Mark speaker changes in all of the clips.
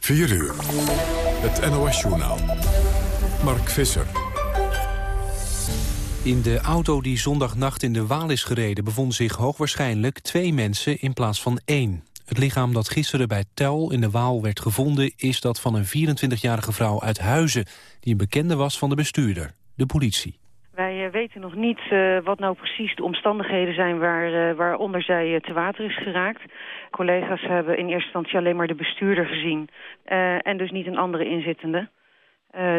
Speaker 1: 4 uur. Het NOS-journaal. Mark Visser.
Speaker 2: In de auto die zondagnacht in de Waal is gereden... bevonden zich hoogwaarschijnlijk twee mensen in plaats van één. Het lichaam dat gisteren bij Tel in de Waal werd gevonden... is dat van een 24-jarige vrouw uit Huizen... die een bekende was van de bestuurder, de politie.
Speaker 3: Weten nog niet uh, wat nou precies de omstandigheden zijn waar, uh, waaronder zij te water is geraakt. Collega's hebben in eerste instantie alleen maar de bestuurder gezien en dus niet een andere inzittende.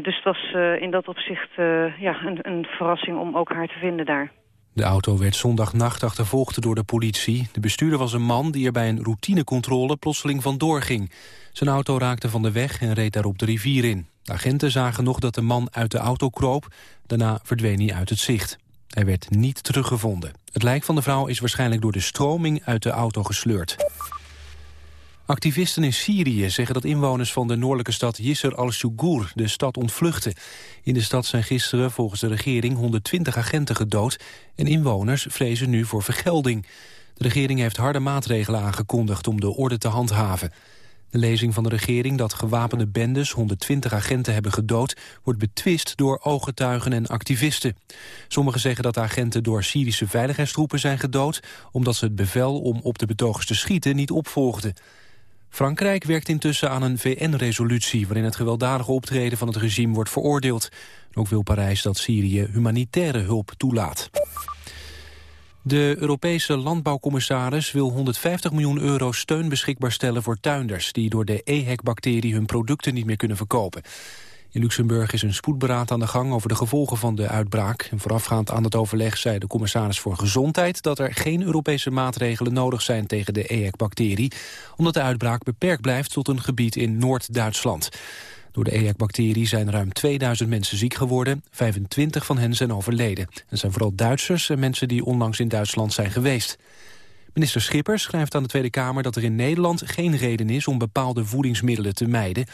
Speaker 3: dus het was in dat opzicht ja, een, een verrassing om ook haar te vinden daar.
Speaker 2: De auto werd zondagnacht achtervolgd door de politie. De bestuurder was een man die er bij een routinecontrole plotseling vandoor ging. Zijn auto raakte van de weg en reed daarop de rivier in. De agenten zagen nog dat de man uit de auto kroop. Daarna verdween hij uit het zicht. Hij werd niet teruggevonden. Het lijk van de vrouw is waarschijnlijk door de stroming uit de auto gesleurd. Activisten in Syrië zeggen dat inwoners van de noordelijke stad Yisr al-Shugur de stad ontvluchten. In de stad zijn gisteren volgens de regering 120 agenten gedood en inwoners vrezen nu voor vergelding. De regering heeft harde maatregelen aangekondigd om de orde te handhaven. De lezing van de regering dat gewapende bendes 120 agenten hebben gedood... wordt betwist door ooggetuigen en activisten. Sommigen zeggen dat agenten door Syrische veiligheidstroepen zijn gedood... omdat ze het bevel om op de betogers te schieten niet opvolgden. Frankrijk werkt intussen aan een VN-resolutie... waarin het gewelddadige optreden van het regime wordt veroordeeld. Ook wil Parijs dat Syrië humanitaire hulp toelaat. De Europese landbouwcommissaris wil 150 miljoen euro steun beschikbaar stellen voor tuinders die door de EHEC-bacterie hun producten niet meer kunnen verkopen. In Luxemburg is een spoedberaad aan de gang over de gevolgen van de uitbraak. En voorafgaand aan het overleg zei de commissaris voor Gezondheid... dat er geen Europese maatregelen nodig zijn tegen de EHEC-bacterie... omdat de uitbraak beperkt blijft tot een gebied in Noord-Duitsland. Door de EHEC-bacterie zijn ruim 2000 mensen ziek geworden. 25 van hen zijn overleden. Het zijn vooral Duitsers en mensen die onlangs in Duitsland zijn geweest. Minister Schippers schrijft aan de Tweede Kamer dat er in Nederland geen reden is om bepaalde voedingsmiddelen te mijden.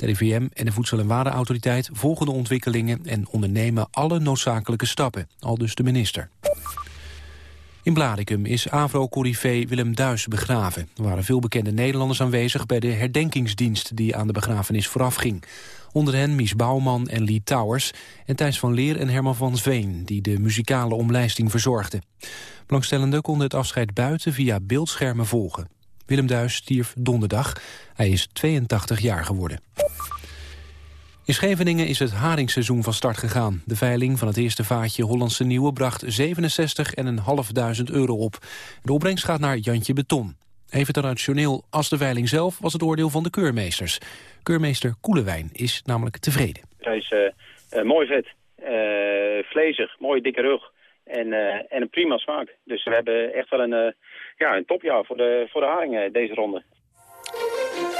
Speaker 2: De RIVM en de Voedsel- en Warenautoriteit volgen de ontwikkelingen en ondernemen alle noodzakelijke stappen, al dus de minister. In Blaricum is Avro-corrivé Willem Duis begraven. Er waren veel bekende Nederlanders aanwezig bij de herdenkingsdienst die aan de begrafenis voorafging. Onder hen Mies Bouwman en Lee Towers en Thijs van Leer en Herman van Zveen die de muzikale omlijsting verzorgden. Belangstellenden konden het afscheid buiten via beeldschermen volgen. Willem Duis stierf donderdag. Hij is 82 jaar geworden. In Scheveningen is het haringseizoen van start gegaan. De veiling van het eerste vaatje Hollandse Nieuwe bracht 67.500 euro op. De opbrengst gaat naar Jantje Beton. Even traditioneel als de veiling zelf was het oordeel van de keurmeesters. Keurmeester Koelewijn is namelijk tevreden.
Speaker 4: Hij is uh, uh, mooi vet, uh, vlezig, mooi dikke rug en, en een prima smaak. Dus we hebben echt wel een, ja, een topjaar voor de, voor de haringen deze ronde.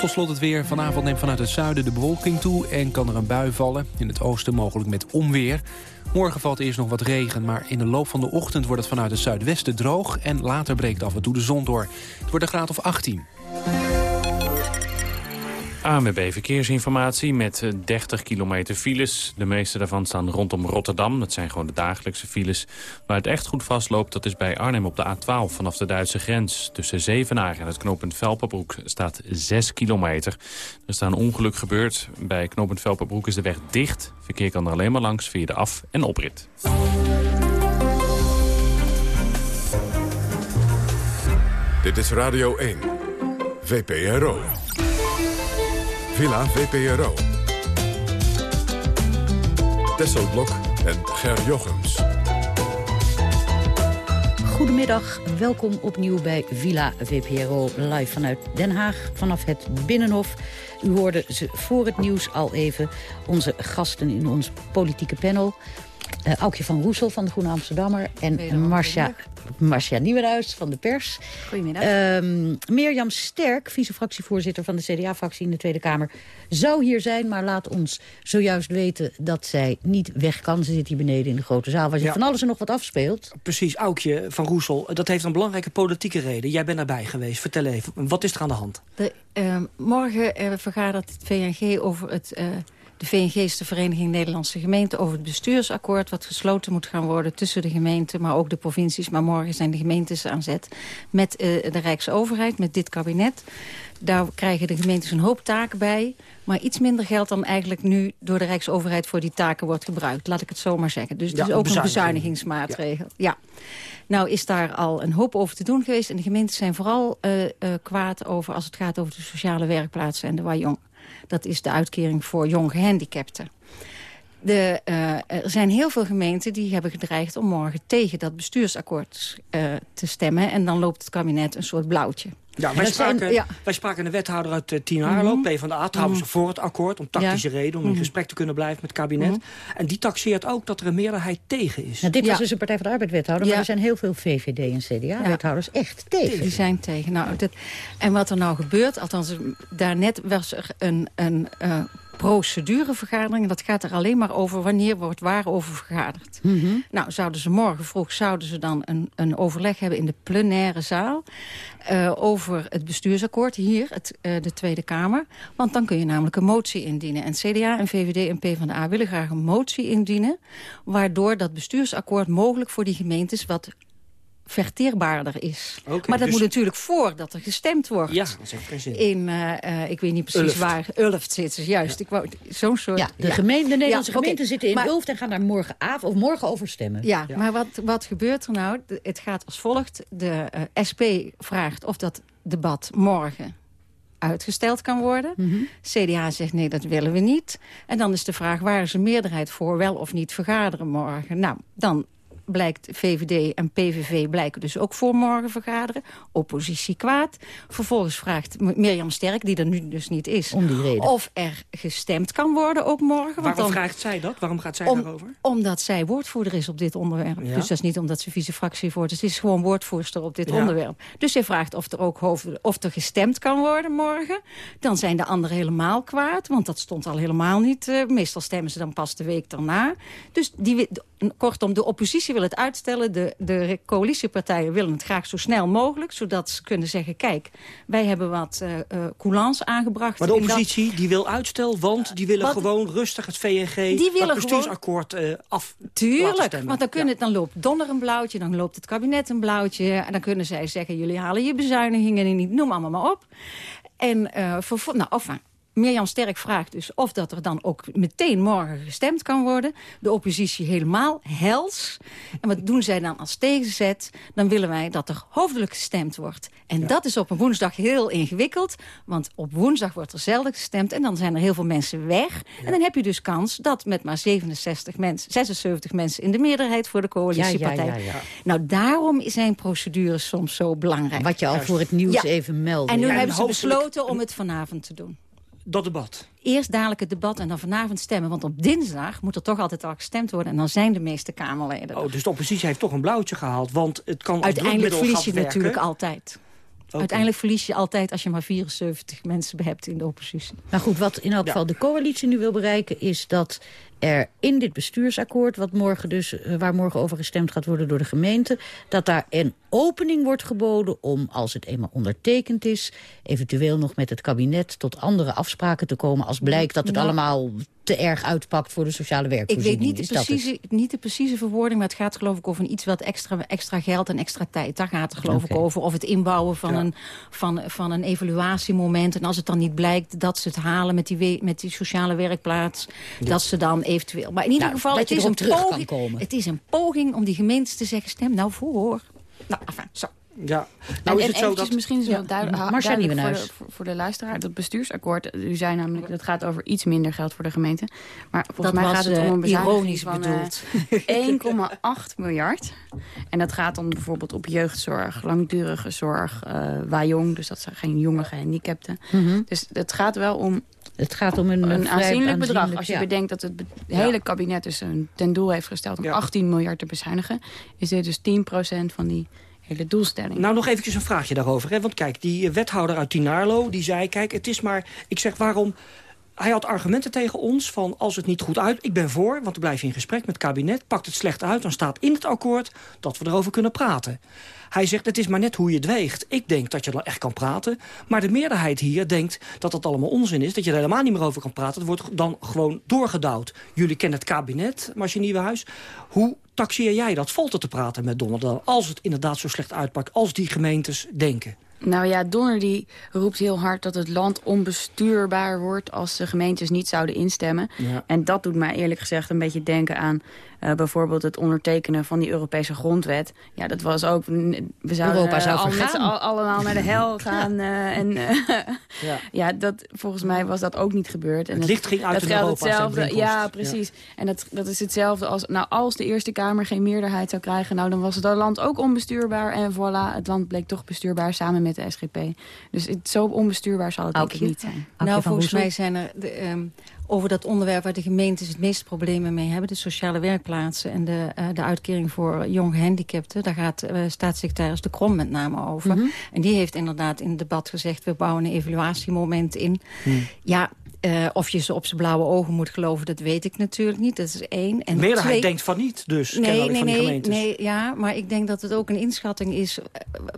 Speaker 2: Tot slot het weer. Vanavond neemt vanuit het zuiden de bewolking toe en kan er een bui vallen. In het oosten mogelijk met onweer. Morgen valt eerst nog wat regen, maar in de loop van de ochtend wordt het vanuit het zuidwesten droog... en later breekt af en toe de zon door. Het wordt een graad of 18.
Speaker 5: ANWB Verkeersinformatie met 30 eh, kilometer files. De meeste daarvan staan rondom Rotterdam. Dat zijn gewoon de dagelijkse files. Waar het echt goed vastloopt, dat is bij Arnhem op de A12 vanaf de Duitse grens. Tussen Zevenaar en het knooppunt Velperbroek staat 6 kilometer. Er is een ongeluk gebeurd. Bij knooppunt Velperbroek is de weg dicht. Verkeer kan er alleen maar langs via de af- en oprit.
Speaker 1: Dit is Radio 1. VPRO. Villa VPRO. Tesselblok en Ger Jochems.
Speaker 6: Goedemiddag, welkom opnieuw bij Villa VPRO live vanuit Den Haag, vanaf het Binnenhof. U hoorde ze voor het nieuws al even, onze gasten in ons politieke panel. Uh, Aukje van Roesel van de Groene Amsterdammer en Marcia, Marcia Nieuwenhuis van de Pers.
Speaker 7: Goedemiddag.
Speaker 6: Uh, Mirjam Sterk, vice-fractievoorzitter van de CDA-fractie in de Tweede Kamer... zou hier zijn, maar laat ons zojuist weten dat zij niet weg kan. Ze zit hier beneden in de grote zaal, waar zich ja. van alles en nog wat afspeelt.
Speaker 7: Precies, Aukje van Roesel, dat heeft een belangrijke politieke reden. Jij bent erbij geweest, vertel even, wat is er aan de hand?
Speaker 8: De, uh, morgen vergadert het VNG over het De VNG is de Vereniging Nederlandse Gemeenten over het bestuursakkoord... wat gesloten moet gaan worden tussen de gemeenten, maar ook de provincies. Maar morgen zijn de gemeentes aan zet met uh, de Rijksoverheid, met dit kabinet. Daar krijgen de gemeentes een hoop taken bij. Maar iets minder geld dan eigenlijk nu door de Rijksoverheid voor die taken wordt gebruikt. Laat ik het zo maar zeggen. Dus het is ook een bezuinigingsmaatregel. Ja. Nou is daar al een hoop over te doen geweest. En de gemeenten zijn vooral uh, uh, kwaad over als het gaat over de sociale werkplaatsen en de Wajong. Dat is de uitkering voor jong gehandicapten. De, uh, er zijn heel veel gemeenten die hebben gedreigd om morgen tegen dat bestuursakkoord uh, te stemmen. En dan loopt het kabinet een soort blauwtje.
Speaker 7: Ja, wij, spraken, zijn, ja. wij spraken een wethouder uit uh, Tien Haarlo, mm -hmm. PvdA, trouwens mm -hmm. voor het akkoord... om tactische ja. reden, om in mm -hmm. gesprek te kunnen blijven met het kabinet. En die taxeert ook dat er een meerderheid tegen is.
Speaker 6: Nou, dit was dus een Partij van de Arbeid wethouder... maar er zijn heel veel VVD en CDA-wethouders echt tegen.
Speaker 8: Die zijn tegen. Nou, dat, en wat er nou gebeurt, althans daarnet was er een... een uh, procedurevergadering. Dat gaat er alleen maar over wanneer wordt waarover vergaderd. Mm -hmm. Nou, zouden ze morgen vroeg zouden ze dan een, een overleg hebben in de plenaire zaal... Uh, over het bestuursakkoord hier, het, uh, de Tweede Kamer. Want dan kun je namelijk een motie indienen. En CDA en VVD en PvdA willen graag een motie indienen... waardoor dat bestuursakkoord mogelijk voor die gemeentes... wat verteerbaarder is. Okay, maar dat dus... moet natuurlijk voordat er gestemd wordt.
Speaker 7: Ja, dat heeft geen zin.
Speaker 8: In, uh, uh, ik weet niet precies Ulft. waar. Ulft zit ze, juist. Ja. Ik wou zo'n soort...
Speaker 6: Ja, de, ja. Gemeente, de Nederlandse ja, gemeenten okay. zitten in maar, Ulft en gaan daar morgenavond of morgen over stemmen.
Speaker 8: Ja, maar wat, wat gebeurt er nou? Het gaat als volgt. De uh, SP vraagt of dat debat morgen uitgesteld kan worden. Mm -hmm. CDA zegt nee, dat willen we niet. En dan is de vraag, waar is een meerderheid voor wel of niet vergaderen morgen? Nou, dan blijkt VVD en PVV blijken dus ook voor morgen vergaderen. Oppositie kwaad. Vervolgens vraagt Mirjam Sterk, die er nu dus niet is...
Speaker 6: Om die reden.
Speaker 8: of er gestemd kan worden ook morgen.
Speaker 7: Waarom
Speaker 8: dan,
Speaker 7: vraagt zij dat? Waarom gaat zij
Speaker 8: om,
Speaker 7: daarover?
Speaker 8: Omdat zij woordvoerder is op dit onderwerp. Ja. Dus dat is niet omdat ze vice-fractievoorzitter is. Het is gewoon woordvoerster op dit ja. onderwerp. Dus zij vraagt of er ook hoofd, of er gestemd kan worden morgen. Dan zijn de anderen helemaal kwaad. Want dat stond al helemaal niet. Uh, meestal stemmen ze dan pas de week daarna. Dus die, kortom, de oppositie wil het uitstellen. De, de coalitiepartijen willen het graag zo snel mogelijk. Zodat ze kunnen zeggen, kijk, wij hebben wat uh, uh, coulance aangebracht.
Speaker 7: Maar de oppositie dat... die wil uitstel, want die willen wat, gewoon rustig het VNG... Die willen dat bestuursakkoord uh, af
Speaker 8: Tuurlijk, want dan, kunnen, ja. dan loopt Donner een blauwtje, dan loopt het kabinet een blauwtje. En dan kunnen zij zeggen, jullie halen je bezuinigingen niet, noem allemaal maar op. En uh, voor, nou, enfin, Mirjam Sterk vraagt dus of dat er dan ook meteen morgen gestemd kan worden. De oppositie helemaal hels. En wat doen zij dan als tegenzet? Dan willen wij dat er hoofdelijk gestemd wordt. En ja. dat is op een woensdag heel ingewikkeld. Want op woensdag wordt er zelden gestemd. En dan zijn er heel veel mensen weg. Ja. En dan heb je dus kans dat met maar 67 mensen, 76 mensen in de meerderheid voor de coalitiepartij.
Speaker 6: Ja,
Speaker 8: nou, daarom zijn procedures soms zo belangrijk.
Speaker 6: Wat je al voor het nieuws even meldde.
Speaker 8: En nu hebben ze besloten om het vanavond te doen
Speaker 7: dat debat?
Speaker 8: Eerst dadelijk het debat en dan vanavond stemmen. Want op dinsdag moet er toch altijd al gestemd worden. En dan zijn de meeste Kamerleden
Speaker 7: Oh, dus de oppositie heeft toch een blauwtje gehaald. Want het kan
Speaker 8: Uiteindelijk verlies je natuurlijk altijd. Okay. Uiteindelijk verlies je altijd als je maar 74 mensen hebt in de oppositie.
Speaker 6: Nou goed, wat in elk geval ja. de coalitie nu wil bereiken... is dat er in dit bestuursakkoord, wat morgen dus, waar morgen over gestemd gaat worden door de gemeente... dat daar een opening wordt geboden om, als het eenmaal ondertekend is... eventueel nog met het kabinet tot andere afspraken te komen... als blijkt dat het nou, allemaal te erg uitpakt voor de sociale werkvoorziening.
Speaker 8: Ik weet niet de, precieze, niet de precieze verwoording, maar het gaat geloof ik over iets wat extra, extra geld en extra tijd. Daar gaat het geloof okay. ik over. Of het inbouwen van, ja. een, van, van een evaluatiemoment. En als het dan niet blijkt dat ze het halen met die, met die sociale werkplaats... Ja. dat ze dan eventueel... Maar in ieder
Speaker 6: nou,
Speaker 8: geval, het is, een
Speaker 6: poging,
Speaker 8: het is een poging om die gemeentes te zeggen... stem nou voor. Nou, enfin, zo.
Speaker 7: Ja,
Speaker 9: nou
Speaker 7: en,
Speaker 9: is het zo dat... misschien is het wel duidelijk,
Speaker 6: Marcia
Speaker 9: duidelijk voor, de, voor, voor, de luisteraar. Dat bestuursakkoord, u zei namelijk dat gaat over iets minder geld voor de gemeente. Maar volgens
Speaker 8: dat
Speaker 9: mij gaat het om een
Speaker 8: bezuiniging
Speaker 9: van
Speaker 8: uh,
Speaker 9: 1,8 miljard. En dat gaat dan bijvoorbeeld op jeugdzorg, langdurige zorg, uh, Wajong. Dus dat zijn geen jonge gehandicapten. Mm -hmm. Dus het gaat wel om
Speaker 6: het gaat om een,
Speaker 9: een aanzienlijk bedrag. Als je ja. bedenkt dat het hele kabinet dus een ten doel heeft gesteld... om ja. 18 miljard te bezuinigen... is dit dus 10% van die hele doelstelling.
Speaker 7: Nou, nog eventjes een vraagje daarover. Hè? Want kijk, die wethouder uit Tinarlo, die zei... kijk, het is maar... Ik zeg, waarom hij had argumenten tegen ons van als het niet goed uit... ik ben voor, want blijf je in gesprek met het kabinet. Pakt het slecht uit, dan staat in het akkoord dat we erover kunnen praten. Hij zegt, het is maar net hoe je het weegt. Ik denk dat je dan echt kan praten. Maar de meerderheid hier denkt dat dat allemaal onzin is. Dat je er helemaal niet meer over kan praten. Het wordt dan gewoon doorgedouwd. Jullie kennen het kabinet, Marcia Nieuwenhuis. Hoe taxeer jij dat? Valt het te praten met Donald als het inderdaad zo slecht uitpakt... als die gemeentes denken?
Speaker 9: Nou ja, Donner die roept heel hard dat het land onbestuurbaar wordt... als de gemeentes niet zouden instemmen. En dat doet mij eerlijk gezegd een beetje denken aan uh, bijvoorbeeld het ondertekenen van die Europese grondwet. Ja, dat was ook... We zouden Europa zou al met al, allemaal naar de hel gaan. Uh, en uh, ja. ja. dat, volgens mij was dat ook niet gebeurd.
Speaker 7: En het licht ging uit in Europa.
Speaker 9: Hetzelfde, ja, precies. Ja. En dat, dat is hetzelfde als... Nou, als de Eerste Kamer geen meerderheid zou krijgen... nou, dan was het land ook onbestuurbaar. En voilà, het land bleek toch bestuurbaar samen met de SGP. Dus het, zo onbestuurbaar zal het denk ik niet zijn.
Speaker 8: Nou, volgens mij zijn er... De, um, over dat onderwerp waar de gemeentes het meeste problemen mee hebben... de sociale werkplaatsen en de, uh, de uitkering voor jong gehandicapten... daar gaat uh, staatssecretaris De Krom met name over. Mm -hmm. En die heeft inderdaad in het debat gezegd... we bouwen een evaluatiemoment in. Mm. Ja, uh, of je ze op zijn blauwe ogen moet geloven, dat weet ik natuurlijk niet. Dat is één.
Speaker 7: En de meerderheid twee... denkt van niet, dus nee, nee, van
Speaker 8: nee,
Speaker 7: gemeentes.
Speaker 8: Nee, ja, maar ik denk dat het ook een inschatting is...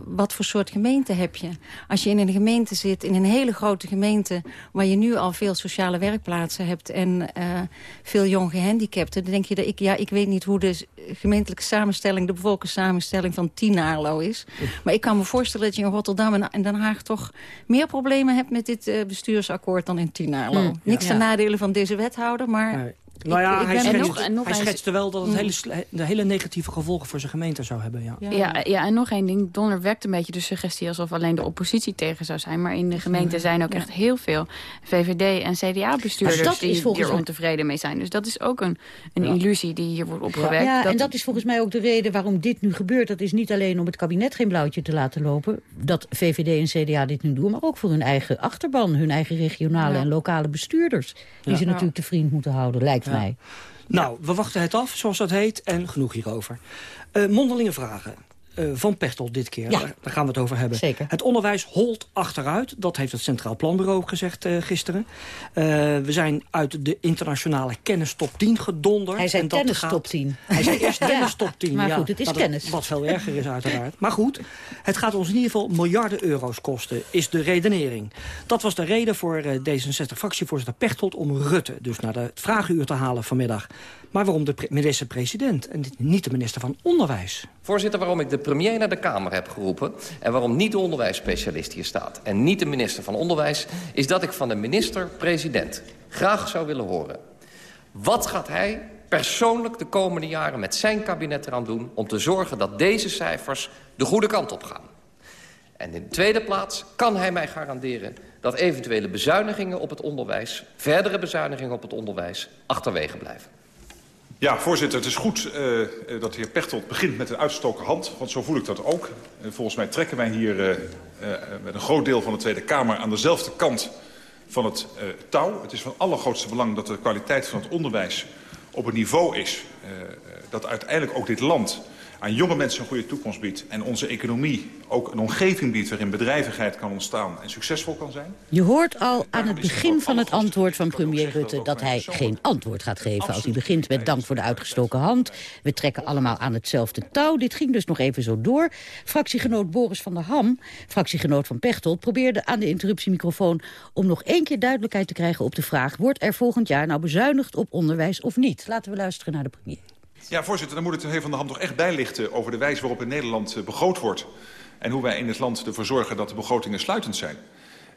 Speaker 8: wat voor soort gemeente heb je? Als je in een gemeente zit, in een hele grote gemeente... waar je nu al veel sociale werkplaatsen hebt... en uh, veel jong gehandicapten, dan denk je... dat ik, ja, ik weet niet hoe de gemeentelijke samenstelling... de bevolkingssamenstelling van Tienaarlo is. Maar ik kan me voorstellen dat je in Rotterdam en Den Haag... toch meer problemen hebt met dit uh, bestuursakkoord dan in Tienaarlo. Mm, Niks ten nadele van deze wethouder, maar... Nee.
Speaker 7: Nou ja, ik, hij, schetst, nog, nog hij schetste wel dat het mm. hele, de hele negatieve gevolgen voor zijn gemeente zou hebben. Ja.
Speaker 9: Ja. ja, en nog één ding. Donner wekt een beetje de suggestie alsof alleen de oppositie tegen zou zijn. Maar in de gemeente zijn ook echt heel veel VVD en CDA-bestuurders die hier ontevreden mee zijn. Dus dat is ook een, een illusie die hier wordt opgewekt.
Speaker 6: Ja, en dat is volgens mij ook de reden waarom dit nu gebeurt. Dat is niet alleen om het kabinet geen blauwtje te laten lopen. Dat VVD en CDA dit nu doen. Maar ook voor hun eigen achterban. Hun eigen regionale en lokale bestuurders. Die ze natuurlijk te vriend moeten houden, lijkt mij.
Speaker 7: Nou, we wachten het af, zoals dat heet, en genoeg hierover. Uh, mondelinge vragen. Uh, van Pechtel dit keer. Ja. Daar, gaan we het over hebben.
Speaker 6: Zeker.
Speaker 7: Het onderwijs holt achteruit. Dat heeft het Centraal Planbureau gezegd uh, gisteren. Uh, we zijn uit de internationale kennis top 10 gedonderd.
Speaker 6: Hij zei tennis
Speaker 7: gaat...
Speaker 6: top 10.
Speaker 7: Hij zei eerst tennis top 10.
Speaker 6: Maar goed, het is
Speaker 7: wat,
Speaker 6: kennis.
Speaker 7: Wat veel erger is uiteraard. Maar goed, het gaat ons in ieder geval miljarden euro's kosten. Is de redenering. Dat was de reden voor D66-fractievoorzitter Pechtold om Rutte... dus naar de vragenuur te halen vanmiddag. Maar waarom de minister-president en niet de minister van Onderwijs?
Speaker 10: Voorzitter, waarom ik de premier naar de Kamer heb geroepen... en waarom niet de onderwijsspecialist hier staat... en niet de minister van Onderwijs... is dat ik van de minister-president graag zou willen horen. Wat gaat hij persoonlijk de komende jaren met zijn kabinet eraan doen... om te zorgen dat deze cijfers de goede kant op gaan? En in de tweede plaats kan hij mij garanderen dat eventuele bezuinigingen op het onderwijs... verdere bezuinigingen op het onderwijs achterwege blijven.
Speaker 11: Ja, voorzitter, het is goed uh, dat de heer Pechtold begint met een uitgestoken hand. Want zo voel ik dat ook. Uh, volgens mij trekken wij hier uh, met een groot deel van de Tweede Kamer... aan dezelfde kant van het touw. Het is van allergrootste belang dat de kwaliteit van het onderwijs op een niveau is... dat uiteindelijk ook dit land aan jonge mensen een goede toekomst biedt... en onze economie ook een omgeving biedt waarin bedrijvigheid kan ontstaan en succesvol kan zijn.
Speaker 6: Je hoort al aan het begin van het antwoord van premier Rutte... dat hij geen antwoord gaat geven als hij begint met dank voor de uitgestoken hand. We trekken allemaal aan hetzelfde touw. Dit ging dus nog even zo door. Fractiegenoot Boris van der Ham, fractiegenoot van Pechtold... probeerde aan de interruptiemicrofoon om nog één keer duidelijkheid te krijgen op de vraag... wordt er volgend jaar nou bezuinigd op onderwijs of niet? Laten we luisteren naar de premier.
Speaker 11: Ja, voorzitter, dan moet het de heer Van der Ham toch echt bijlichten... over de wijze waarop in Nederland uh, begroot wordt... en hoe wij in het land ervoor zorgen dat de begrotingen sluitend zijn.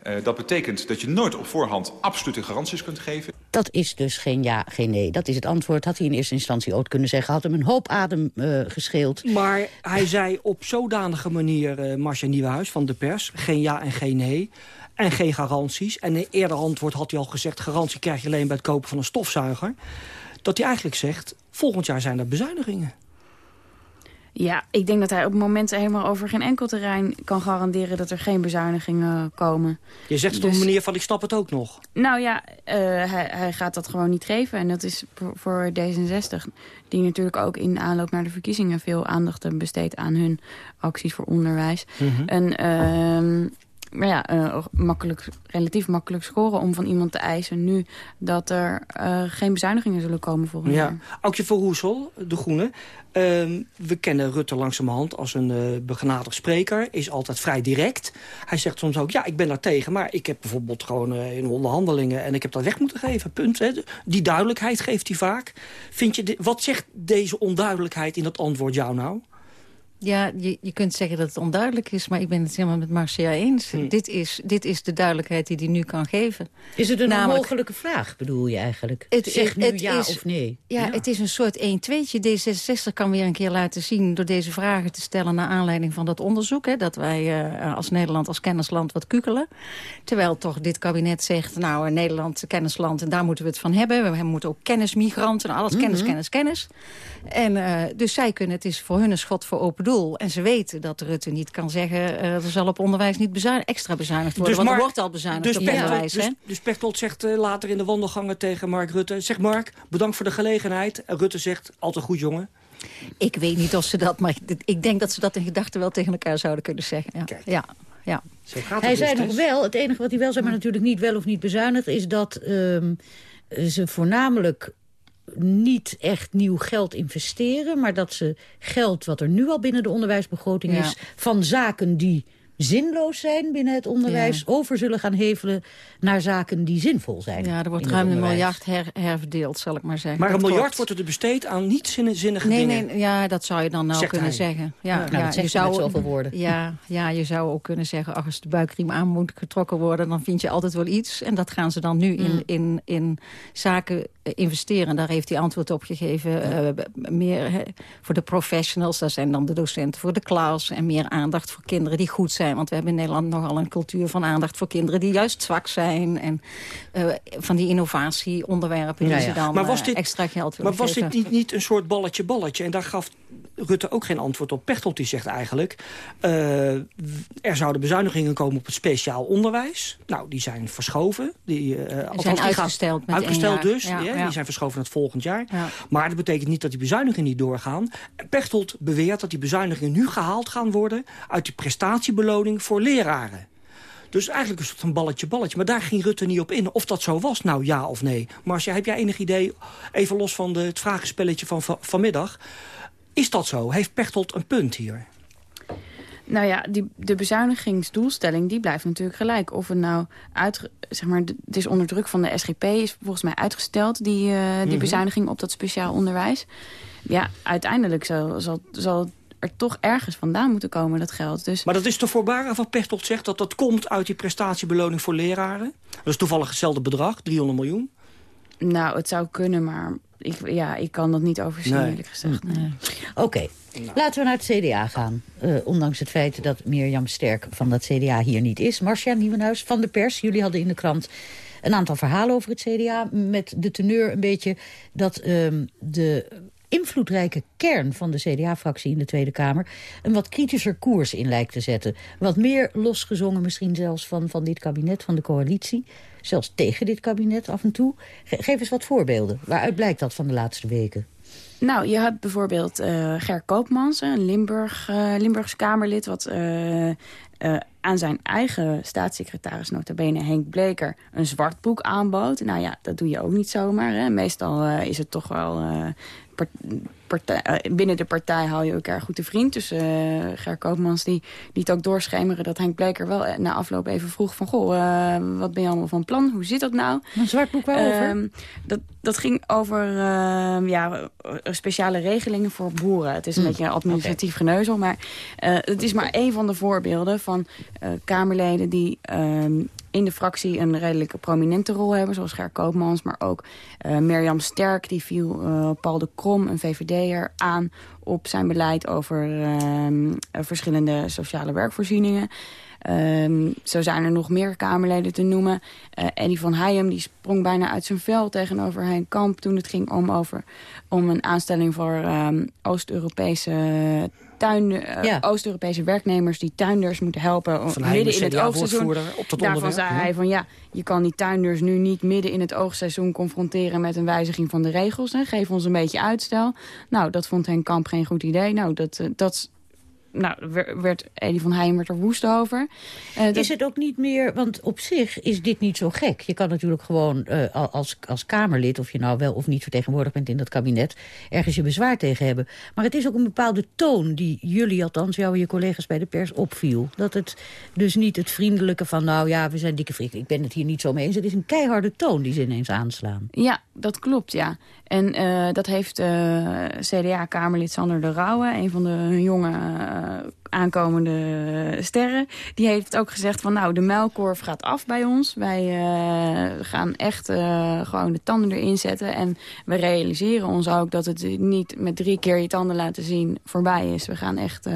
Speaker 11: Uh, dat betekent dat je nooit op voorhand absolute garanties kunt geven.
Speaker 6: Dat is dus geen ja, geen nee. Dat is het antwoord. Had hij in eerste instantie ook kunnen zeggen. Had hem een hoop adem uh, gescheeld.
Speaker 7: Maar hij zei op zodanige manier, uh, Marcia Nieuwenhuis van de pers... geen ja en geen nee en geen garanties. En in eerder antwoord had hij al gezegd... garantie krijg je alleen bij het kopen van een stofzuiger dat hij eigenlijk zegt... volgend jaar zijn er bezuinigingen.
Speaker 9: Ja, ik denk dat hij op het moment helemaal over geen enkel terrein kan garanderen dat er geen bezuinigingen komen.
Speaker 7: Je zegt het dus, op een manier van ik snap het ook nog.
Speaker 9: Nou ja, uh, hij, hij, gaat dat gewoon niet geven. En dat is voor D66, die natuurlijk ook in aanloop naar de verkiezingen veel aandacht besteedt aan hun acties voor onderwijs. Mm -hmm. En uh, ja, uh, makkelijk, relatief makkelijk scoren om van iemand te eisen nu dat er uh, geen bezuinigingen zullen komen volgend
Speaker 7: ja.
Speaker 9: jaar.
Speaker 7: Aukje van Roesel, De Groene. Uh, we kennen Rutte langzamerhand als een uh, begenadigd spreker. Is altijd vrij direct. Hij zegt soms ook, ja, ik ben daar tegen. Maar ik heb bijvoorbeeld gewoon in onderhandelingen... en ik heb dat weg moeten geven, punt. Hè. Die duidelijkheid geeft hij vaak. Vind je de, wat zegt deze onduidelijkheid in dat antwoord jou nou?
Speaker 8: Ja, je, je kunt zeggen dat het onduidelijk is, maar ik ben het helemaal met Marcia eens. Hm. Dit, is, dit is de duidelijkheid die hij nu kan geven.
Speaker 6: Is het een Namelijk, onmogelijke vraag, bedoel je eigenlijk? Het, zeg nu het ja is, of nee.
Speaker 8: Ja, ja, het is een soort 1-2'tje. D66 kan weer een keer laten zien door deze vragen te stellen... naar aanleiding van dat onderzoek, hè, dat wij uh, als Nederland als kennisland wat kukelen. Terwijl toch dit kabinet zegt, nou, Nederland kennisland... en daar moeten we het van hebben. We moeten ook kennismigranten, alles mm -hmm. kennis, kennis, kennis. En uh, dus zij kunnen, het is voor hun een schot voor open doel. En ze weten dat Rutte niet kan zeggen... Uh, er zal op onderwijs niet bezuin extra bezuinigd worden. Dus want er wordt al bezuinigd
Speaker 7: dus
Speaker 8: op Pechtold, onderwijs.
Speaker 7: Dus, dus Pechtold zegt uh, later in de wandelgangen tegen Mark Rutte... zeg Mark, bedankt voor de gelegenheid. En Rutte zegt, altijd goed jongen.
Speaker 8: Ik weet niet of ze dat... maar ik denk dat ze dat in gedachten wel tegen elkaar zouden kunnen zeggen. Ja.
Speaker 7: Kijk.
Speaker 8: ja. Ja.
Speaker 6: hij zei nog wel, het enige wat hij wel zei, maar natuurlijk niet wel of niet bezuinigd... is dat um, ze voornamelijk niet echt nieuw geld investeren... maar dat ze geld wat er nu al binnen de onderwijsbegroting ja. is... van zaken die zinloos zijn binnen het onderwijs... Ja. over zullen gaan hevelen naar zaken die zinvol zijn.
Speaker 8: Ja, er wordt ruim een miljard her, herverdeeld, zal ik maar zeggen.
Speaker 7: Maar
Speaker 8: dat
Speaker 7: een miljard wordt, wordt er besteed aan niet zinnige
Speaker 8: nee,
Speaker 7: dingen?
Speaker 8: Nee, ja, dat zou je dan nou
Speaker 7: Zegt
Speaker 8: kunnen
Speaker 7: hij.
Speaker 8: zeggen. Ja,
Speaker 6: nou, ja, je zou zoveel woorden.
Speaker 8: Ja, ja, je zou ook kunnen zeggen... ach, als de buikriem aan moet getrokken worden... dan vind je altijd wel iets. En dat gaan ze dan nu in,
Speaker 6: Mm.
Speaker 8: in, in zaken investeren. Daar heeft hij antwoord op gegeven. Ja. Uh, meer he, voor de professionals, daar zijn dan de docenten voor de klas... en meer aandacht voor kinderen die goed zijn. Want we hebben in Nederland nogal een cultuur van aandacht voor kinderen... die juist zwak zijn. En uh, van die innovatieonderwerpen die ja, ja. ze dan maar was dit, uh, extra geld willen
Speaker 7: Maar was
Speaker 8: geven.
Speaker 7: dit niet, niet een soort balletje-balletje? En daar gaf Rutte ook geen antwoord op. Pechtold die zegt eigenlijk... Uh, er zouden bezuinigingen komen op het speciaal onderwijs. Nou, die zijn verschoven. Die, uh,
Speaker 8: die zijn uitgesteld met
Speaker 7: Uitgesteld dus.
Speaker 8: Ja.
Speaker 7: Die zijn verschoven naar het volgend jaar. Ja. Maar dat betekent niet dat die bezuinigingen niet doorgaan. Pechtold beweert dat die bezuinigingen nu gehaald gaan worden... uit de prestatiebeloning voor leraren. Dus eigenlijk een soort van balletje-balletje. Maar daar ging Rutte niet op in. Of dat zo was, nou ja of nee. Marcia, heb jij enig idee, even los van de, het vragenspelletje van vanmiddag... Is dat zo? Heeft Pechtold een punt hier?
Speaker 9: Nou ja, die, de bezuinigingsdoelstelling die blijft natuurlijk gelijk. Of het nou uit, zeg maar, het is onder druk van de SGP is volgens mij uitgesteld die, uh, die mm -hmm. bezuiniging op dat speciaal onderwijs. Ja, uiteindelijk zal, zal, zal er toch ergens vandaan moeten komen, dat geld. Dus...
Speaker 7: Maar dat is toch voorbarig wat Pechtold zegt, dat dat komt uit die prestatiebeloning voor leraren? Dat is toevallig hetzelfde bedrag, 300 miljoen.
Speaker 9: Nou, het zou kunnen, maar ik, ja, ik kan dat niet overzien, nee. eerlijk gezegd. Nee.
Speaker 6: Oké, okay. nou. laten we naar het CDA gaan. Uh, ondanks het feit dat Mirjam Sterk van dat CDA hier niet is. Marcia Nieuwenhuis van de pers. Jullie hadden in de krant een aantal verhalen over het CDA... met de teneur een beetje dat um, de invloedrijke kern van de CDA-fractie in de Tweede Kamer... een wat kritischer koers in lijkt te zetten. Wat meer losgezongen misschien zelfs van, van dit kabinet, van de coalitie. Zelfs tegen dit kabinet af en toe. Ge geef eens wat voorbeelden. Waaruit blijkt dat van de laatste weken?
Speaker 9: Nou, je hebt bijvoorbeeld uh, Ger Koopmans, een Limburg, uh, Limburgs Kamerlid... wat uh, aan zijn eigen staatssecretaris, nota bene Henk Bleker... een zwart boek aanbood. Nou ja, dat doe je ook niet zomaar. Hè. Meestal is het toch wel... Partij, binnen de partij hou je elkaar goed te vriend. Dus uh, Ger Koopmans die liet ook doorschemeren dat Henk Bleker wel na afloop even vroeg van... goh, uh, wat ben je allemaal van plan? Hoe zit dat nou?
Speaker 6: Een zwart boek waarover?
Speaker 9: Uh, dat, dat ging over ja, speciale regelingen voor boeren. Het is een mm. beetje een administratief okay. geneuzel. Maar het is maar één van de voorbeelden van Kamerleden die... In de fractie een redelijk prominente rol hebben. Zoals Ger Koopmans, maar ook uh, Mirjam Sterk. Die viel uh, Paul de Krom, een VVD'er, aan op zijn beleid over uh, verschillende sociale werkvoorzieningen. Um, zo zijn er nog meer Kamerleden te noemen. Uh, Eddie van Heijem die sprong bijna uit zijn vel tegenover Henk Kamp... toen het ging om, over, om een aanstelling voor um, Oost-Europese tuin, uh, ja. Oost-Europese werknemers die tuinders moeten helpen
Speaker 7: van
Speaker 9: midden in het oogseizoen.
Speaker 7: Op dat
Speaker 9: Daarvan zei hij van ja, je kan die tuinders nu niet midden in het oogseizoen confronteren met een wijziging van de regels. Hè. Geef ons een beetje uitstel. Nou, dat vond Henk Kamp geen goed idee. Nou, dat, uh, dat nou, werd Eddie van Heijen werd er woest over.
Speaker 6: is het ook niet meer, want op zich is dit niet zo gek. Je kan natuurlijk gewoon als, als Kamerlid, of je nou wel of niet vertegenwoordigd bent in dat kabinet, ergens je bezwaar tegen hebben. Maar het is ook een bepaalde toon die jullie, althans jou en je collega's bij de pers, opviel. Dat het dus niet het vriendelijke van, nou ja, we zijn dikke vrienden. Ik ben het hier niet zo mee eens. Het is een keiharde toon die ze ineens aanslaan.
Speaker 9: Ja, dat klopt, ja. En uh, dat heeft uh, CDA-kamerlid Sander de Rauwe, een van de jonge uh, aankomende sterren. Die heeft ook gezegd van nou, de muilkorf gaat af bij ons. Wij gaan echt gewoon de tanden erin zetten. En we realiseren ons ook dat het niet met drie keer je tanden laten zien voorbij is. We gaan echt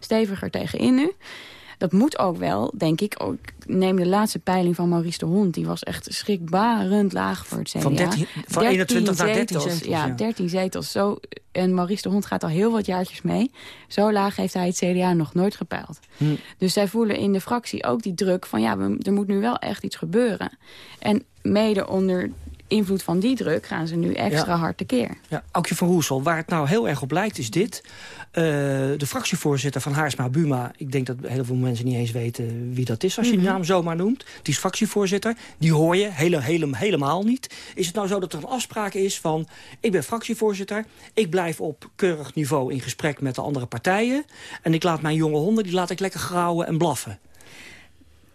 Speaker 9: steviger tegenin nu dat moet ook wel, denk ik. Ook, neem de laatste peiling van Maurice de Hond. Die was echt schrikbarend laag voor het CDA.
Speaker 7: Van, 13, van 21 naar 13 zetels.
Speaker 9: ja, 13 zetels. Zo, en Maurice de Hond gaat al heel wat jaartjes mee. Zo laag heeft hij het CDA nog nooit gepeild. Hm. Dus zij voelen in de fractie ook die druk van... ja, er moet nu wel echt iets gebeuren. En mede onder invloed van die druk gaan ze nu extra hard tekeer.
Speaker 7: Ja, Aukje van Roesel, waar het nou heel erg op lijkt is dit. Uh, de fractievoorzitter van Haarsma Buma... ik denk dat heel veel mensen niet eens weten wie dat is... als je mm die naam zomaar noemt. Die is fractievoorzitter. Die hoor je hele, hele, helemaal niet. Is het nou zo dat er een afspraak is van... ik ben fractievoorzitter, ik blijf op keurig niveau in gesprek met de andere partijen... en ik laat mijn jonge honden, die laat ik lekker grauwen en blaffen.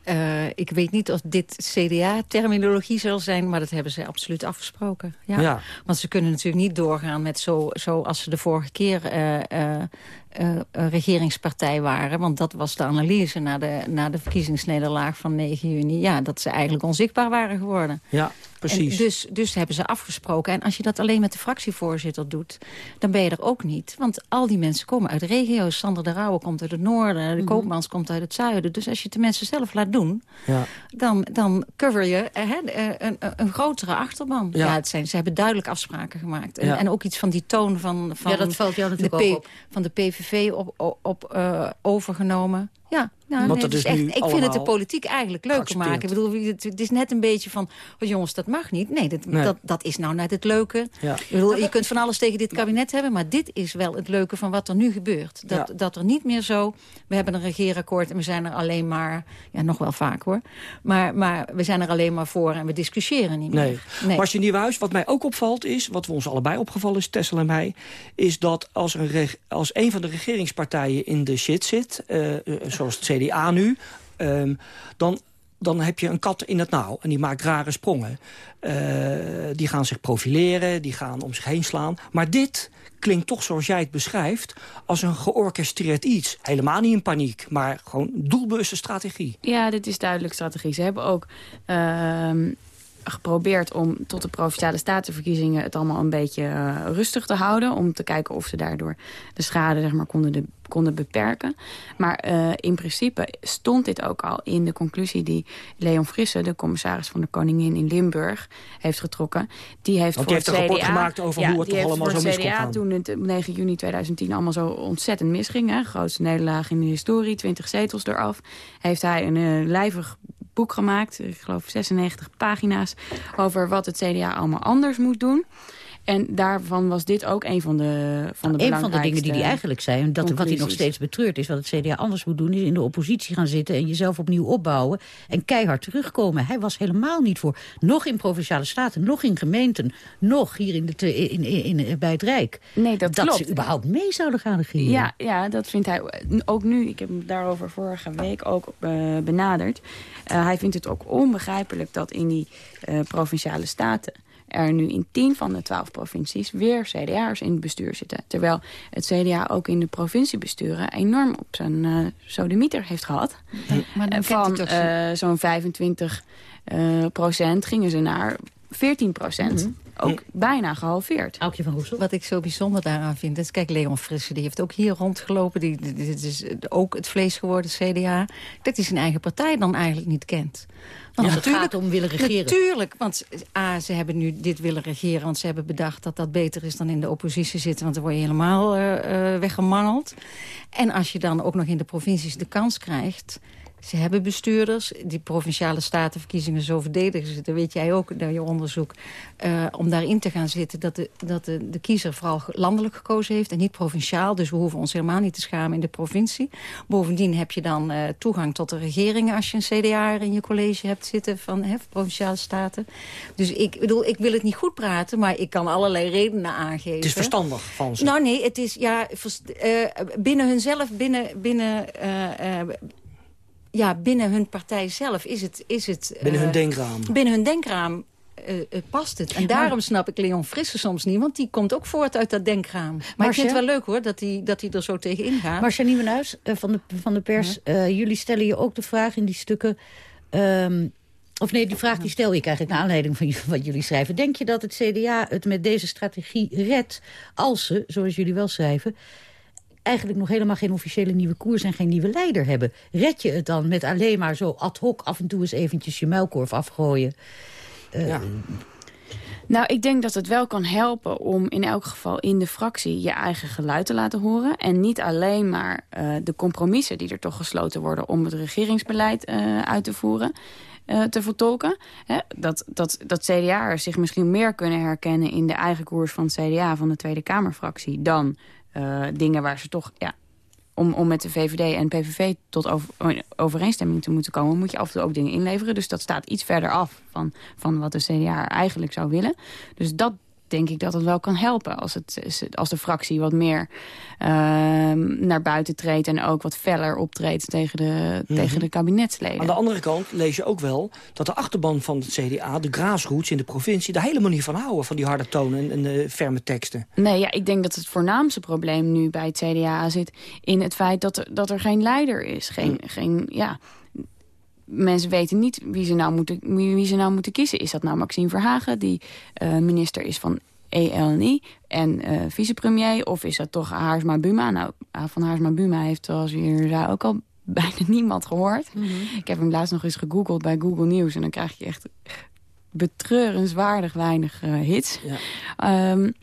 Speaker 8: Uh, ik weet niet of dit CDA-terminologie zal zijn... maar dat hebben ze absoluut afgesproken. Ja. ja. Want ze kunnen natuurlijk niet doorgaan met zo, zoals ze de vorige keer... Uh, uh, regeringspartij waren. Want dat was de analyse na de, na de verkiezingsnederlaag van 9 juni. Ja, dat ze eigenlijk onzichtbaar waren geworden.
Speaker 7: Ja, precies.
Speaker 8: En dus, dus hebben ze afgesproken. En als je dat alleen met de fractievoorzitter doet... dan ben je er ook niet. Want al die mensen komen uit regio's. Sander de Rauwe komt uit het noorden. De mm Koopmans komt uit het zuiden. Dus als je het de mensen zelf laat doen... Ja. Dan, dan cover je hè, een, een, grotere achterban. Ja. het zijn, ze hebben duidelijk afspraken gemaakt. En, en ook iets van die toon van, van,
Speaker 6: ja, dat valt jou natuurlijk
Speaker 8: de,
Speaker 6: op.
Speaker 8: van de PVV op, op, uh, overgenomen. Ja, nou, nee, echt, ik vind het de politiek eigenlijk leuker maken. Ik bedoel, het, is net een beetje van, oh jongens, dat mag niet. Nee, dat, dat, dat, is nou net het leuke. Ja. Ik bedoel, je kunt van alles tegen dit kabinet hebben... maar dit is wel het leuke van wat er nu gebeurt. Dat, ja. dat er niet meer zo, we hebben een regeerakkoord... en we zijn er alleen maar, ja, nog wel vaak hoor... maar, maar we zijn er alleen maar voor en we discussiëren niet
Speaker 7: nee. meer. Nee. Marcia Nieuwhuis, wat mij ook opvalt is... wat we ons allebei opgevallen is, Tessel en mij... is dat als een, als een van de regeringspartijen in de shit zit... Uh, zoals het CDA nu... Um, dan dan heb je een kat in het nauw en die maakt rare sprongen. Uh, die gaan zich profileren, die gaan om zich heen slaan. Maar dit klinkt toch zoals jij het beschrijft... als een georchestreerd iets. Helemaal niet in paniek, maar gewoon doelbewuste strategie.
Speaker 9: Ja, dit is duidelijk strategie. Ze hebben ook... Uh, geprobeerd om tot de Provinciale Statenverkiezingen... het allemaal een beetje uh, rustig te houden. Om te kijken of ze daardoor de schade zeg maar, konden, de, konden beperken. Maar uh, in principe stond dit ook al in de conclusie... die Leon Frisse, de commissaris van de Koningin in Limburg... heeft getrokken. Die heeft
Speaker 7: Want voor
Speaker 9: heeft
Speaker 7: een rapport gemaakt over hoe het toch allemaal zo mis
Speaker 9: CDA, toen het 9 juni 2010 allemaal zo ontzettend misging... Hè, grootste nederlaag in de historie, 20 zetels eraf... heeft hij een uh, lijvig boek gemaakt. Ik geloof 96 pagina's over wat het CDA allemaal anders moet doen. En daarvan was dit ook een van de, van de
Speaker 6: nou, Een van de dingen die hij eigenlijk zei, dat wat hij nog steeds betreurt is... wat het CDA anders moet doen, is in de oppositie gaan zitten... en jezelf opnieuw opbouwen en keihard terugkomen. Hij was helemaal niet voor, nog in Provinciale Staten, nog in gemeenten... nog hier in de, in, in, in, bij het Rijk.
Speaker 9: Nee, dat,
Speaker 6: dat
Speaker 9: klopt.
Speaker 6: ze überhaupt mee zouden gaan regeren.
Speaker 9: Ja, ja, dat vindt hij ook nu. Ik heb hem daarover vorige week ook uh, benaderd. Uh, hij vindt het ook onbegrijpelijk dat in die uh, Provinciale Staten er nu in tien van de twaalf provincies weer CDA'ers in het bestuur zitten. Terwijl het CDA ook in de provinciebesturen enorm op zijn uh, sodemieter heeft gehad. Maar van uh, zo'n 25 uh, procent gingen ze naar 14 procent. Mm -hmm. Ook bijna gehalveerd.
Speaker 6: Aukje van Roesel.
Speaker 8: Wat ik zo bijzonder daaraan vind, is, kijk, Leon Frisse, die heeft ook hier rondgelopen. Die, dit is ook het vlees geworden CDA. Dat hij zijn eigen partij dan eigenlijk niet kent.
Speaker 6: Want ja, natuurlijk, het gaat om willen regeren.
Speaker 8: Natuurlijk, want A, ze hebben nu dit willen regeren... want ze hebben bedacht dat dat beter is dan in de oppositie zitten... want dan word je helemaal uh, uh, weggemangeld. En als je dan ook nog in de provincies de kans krijgt Ze hebben bestuurders. Die provinciale statenverkiezingen, zo verdedigen ze. Dat weet jij ook naar je onderzoek. Uh, om daarin te gaan zitten dat, de, dat de, de kiezer vooral landelijk gekozen heeft... en niet provinciaal. Dus we hoeven ons helemaal niet te schamen in de provincie. Bovendien heb je dan uh, toegang tot de regeringen... als je een CDA in je college hebt zitten van hè, provinciale staten. Dus ik bedoel, ik wil het niet goed praten... maar ik kan allerlei redenen aangeven. Het
Speaker 7: is verstandig van ze.
Speaker 8: Nou nee, het is ja, uh, binnen hunzelf, binnen... binnen ja, binnen hun partij zelf is het... Is het
Speaker 7: binnen hun denkraam.
Speaker 8: Binnen hun denkraam uh, uh, past het. En daarom snap ik Leon Frisse soms niet, want die komt ook voort uit dat denkraam. Maar Marcia? ik vind het wel leuk hoor, dat hij dat er zo tegen ingaat.
Speaker 6: Marcia Nieuwenhuis uh, van, de, van de pers, ja. jullie stellen je ook de vraag in die stukken... Um, of nee, die vraag die stel ik eigenlijk naar aanleiding van wat jullie schrijven. Denk je dat het CDA het met deze strategie redt als ze, zoals jullie wel schrijven eigenlijk nog helemaal geen officiële nieuwe koers en geen nieuwe leider hebben. Red je het dan met alleen maar zo ad hoc af en toe eens eventjes je muilkorf afgooien? Uh, ja.
Speaker 9: Nou, ik denk dat het wel kan helpen om in elk geval in de fractie je eigen geluid te laten horen. En niet alleen maar uh, de compromissen die er toch gesloten worden om het regeringsbeleid uh, uit te voeren. Uh, te vertolken. Hè, dat, dat, dat CDA'ers zich misschien meer kunnen herkennen in de eigen koers van het CDA, van de Tweede Kamerfractie, dan uh, dingen waar ze toch... Ja, om, om met de VVD en PVV tot over, overeenstemming te moeten komen... moet je af en toe ook dingen inleveren. Dus dat staat iets verder af van, van wat de CDA eigenlijk zou willen. Dus dat denk ik dat het wel kan helpen als, het, als de fractie wat meer uh, naar buiten treedt... en ook wat feller optreedt tegen de, mm -hmm. tegen de kabinetsleden.
Speaker 7: Aan de andere kant lees je ook wel dat de achterban van het CDA... de grassroots in de provincie daar helemaal niet van houden... van die harde tonen en, en de ferme teksten.
Speaker 9: Nee, ja, ik denk dat het voornaamste probleem nu bij het CDA zit... in het feit dat er, dat er geen leider is. Geen, mm. geen, ja, mensen weten niet wie ze, nou moeten, wie ze nou moeten kiezen. Is dat nou Maxime Verhagen, die uh, minister is van ELNI en uh, vicepremier? Of is dat toch Haarsma Buma? Nou, van Haarsma Buma heeft, zoals u hier zei, ook al bijna niemand gehoord. Mm -hmm. Ik heb hem laatst nog eens gegoogeld bij Google News... en dan krijg je echt betreurenswaardig weinig uh, hits. Ja. Um,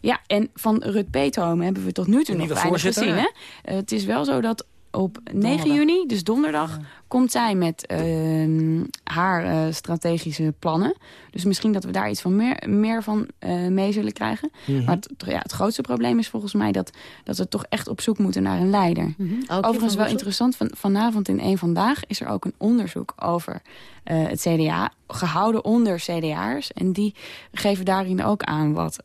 Speaker 9: ja, en van Rut Peethoven hebben we tot nu toe nog weinig gezien. Hè? Uh, het is wel zo dat op 9 juni, dus donderdag. Komt zij met uh, haar uh, strategische plannen. Dus misschien dat we daar iets van meer, meer van uh, mee zullen krijgen. Mm -hmm. Maar het, ja, het grootste probleem is volgens mij dat, dat we toch echt op zoek moeten naar een leider. Mm -hmm. Overigens wel interessant, van, vanavond in één Vandaag is er ook een onderzoek over het CDA. Gehouden onder CDA'ers. En die geven daarin ook aan wat,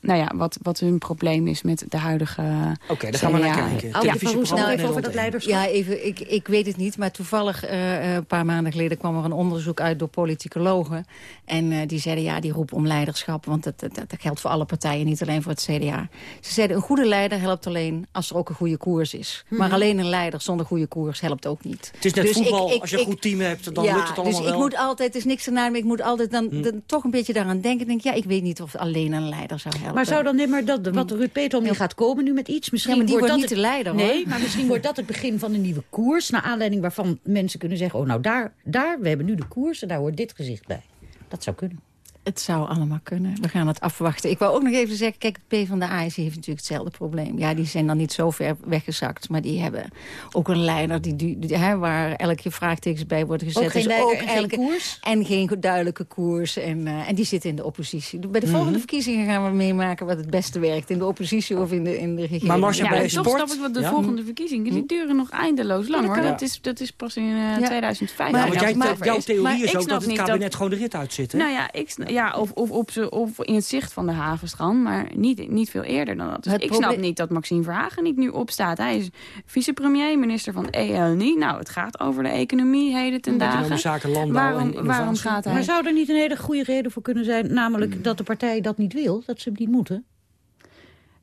Speaker 9: nou ja, wat, wat hun probleem is met de huidige
Speaker 7: Oké, okay, daar gaan we naar kijken.
Speaker 8: Oh, ja, nou, even over dat leiderschap? Ja, even, ik, ik weet het niet. Maar toevallig uh, een paar maanden geleden kwam er een onderzoek uit door politicologen. En uh, die zeiden, ja, die roep om leiderschap. Want dat, dat, dat, geldt voor alle partijen, niet alleen voor het CDA. Ze zeiden, een goede leider helpt alleen als er ook een goede koers is. Hmm. Maar alleen een leider zonder goede koers helpt ook niet.
Speaker 7: Het is net dus voetbal, ik, ik, als je een goed team hebt, dan
Speaker 8: ja,
Speaker 7: lukt het allemaal
Speaker 8: dus ik moet altijd, het is niks ernaar, maar ik moet altijd dan, hmm. dan, toch een beetje daaraan denken. Denk, ja, ik weet niet of alleen een leider zou helpen.
Speaker 6: Maar zou dan niet maar dat, wat Ruud Peter om je gaat komen nu met iets? Misschien
Speaker 8: ja, maar die
Speaker 6: wordt,
Speaker 8: wordt
Speaker 6: dat
Speaker 8: niet de leider,
Speaker 6: Nee,
Speaker 8: hoor.
Speaker 6: maar misschien wordt dat het begin van een nieuwe koers. Naar aanleiding waarvan mensen kunnen zeggen... oh, nou, daar, daar, we hebben nu de koers en daar hoort dit gezicht bij. Dat zou kunnen.
Speaker 8: Het zou allemaal kunnen. We gaan het afwachten. Ik wou ook nog even zeggen, kijk, het PvdA heeft natuurlijk hetzelfde probleem. Ja, die zijn dan niet zo ver weggezakt, maar die hebben ook een leider die, die, die hè, waar elke vraagtekens bij worden gezet.
Speaker 6: Ook geen
Speaker 8: dus ook
Speaker 6: en geen
Speaker 8: elke,
Speaker 6: koers?
Speaker 8: En geen duidelijke koers. En, uh, en die zitten in de oppositie. Bij de volgende mm -hmm. verkiezingen gaan we meemaken wat het beste werkt. In de oppositie of in de, in de regering.
Speaker 7: Maar Marcia,
Speaker 9: ja,
Speaker 7: bij sport...
Speaker 9: toch snap ik wat de
Speaker 7: ja?
Speaker 9: volgende verkiezingen, die duren nog eindeloos lang.
Speaker 8: Ja,
Speaker 9: hoor.
Speaker 8: dat
Speaker 9: Dat, is, dat is pas in uh,
Speaker 8: Ja.
Speaker 9: 2005.
Speaker 7: Maar, want jij, jouw theorie is ook dat het
Speaker 9: niet
Speaker 7: kabinet gewoon de rit uitzit, hè?
Speaker 9: Nou ja, ik, ja of, of, op ze, of in het zicht van de havenstrand, maar niet, niet veel eerder dan dat. Dus
Speaker 8: Het
Speaker 9: ik snap niet dat Maxime Verhagen niet nu opstaat. Hij is vicepremier, minister van ELNI. Nou, het gaat over de economie heden ten dagen.
Speaker 7: zaken, landbouw
Speaker 9: Waarom,
Speaker 7: en
Speaker 9: waarom gaat hij...
Speaker 6: Maar zou er niet een hele goede reden voor kunnen zijn... namelijk dat de partij dat niet wil, dat ze hem niet moeten?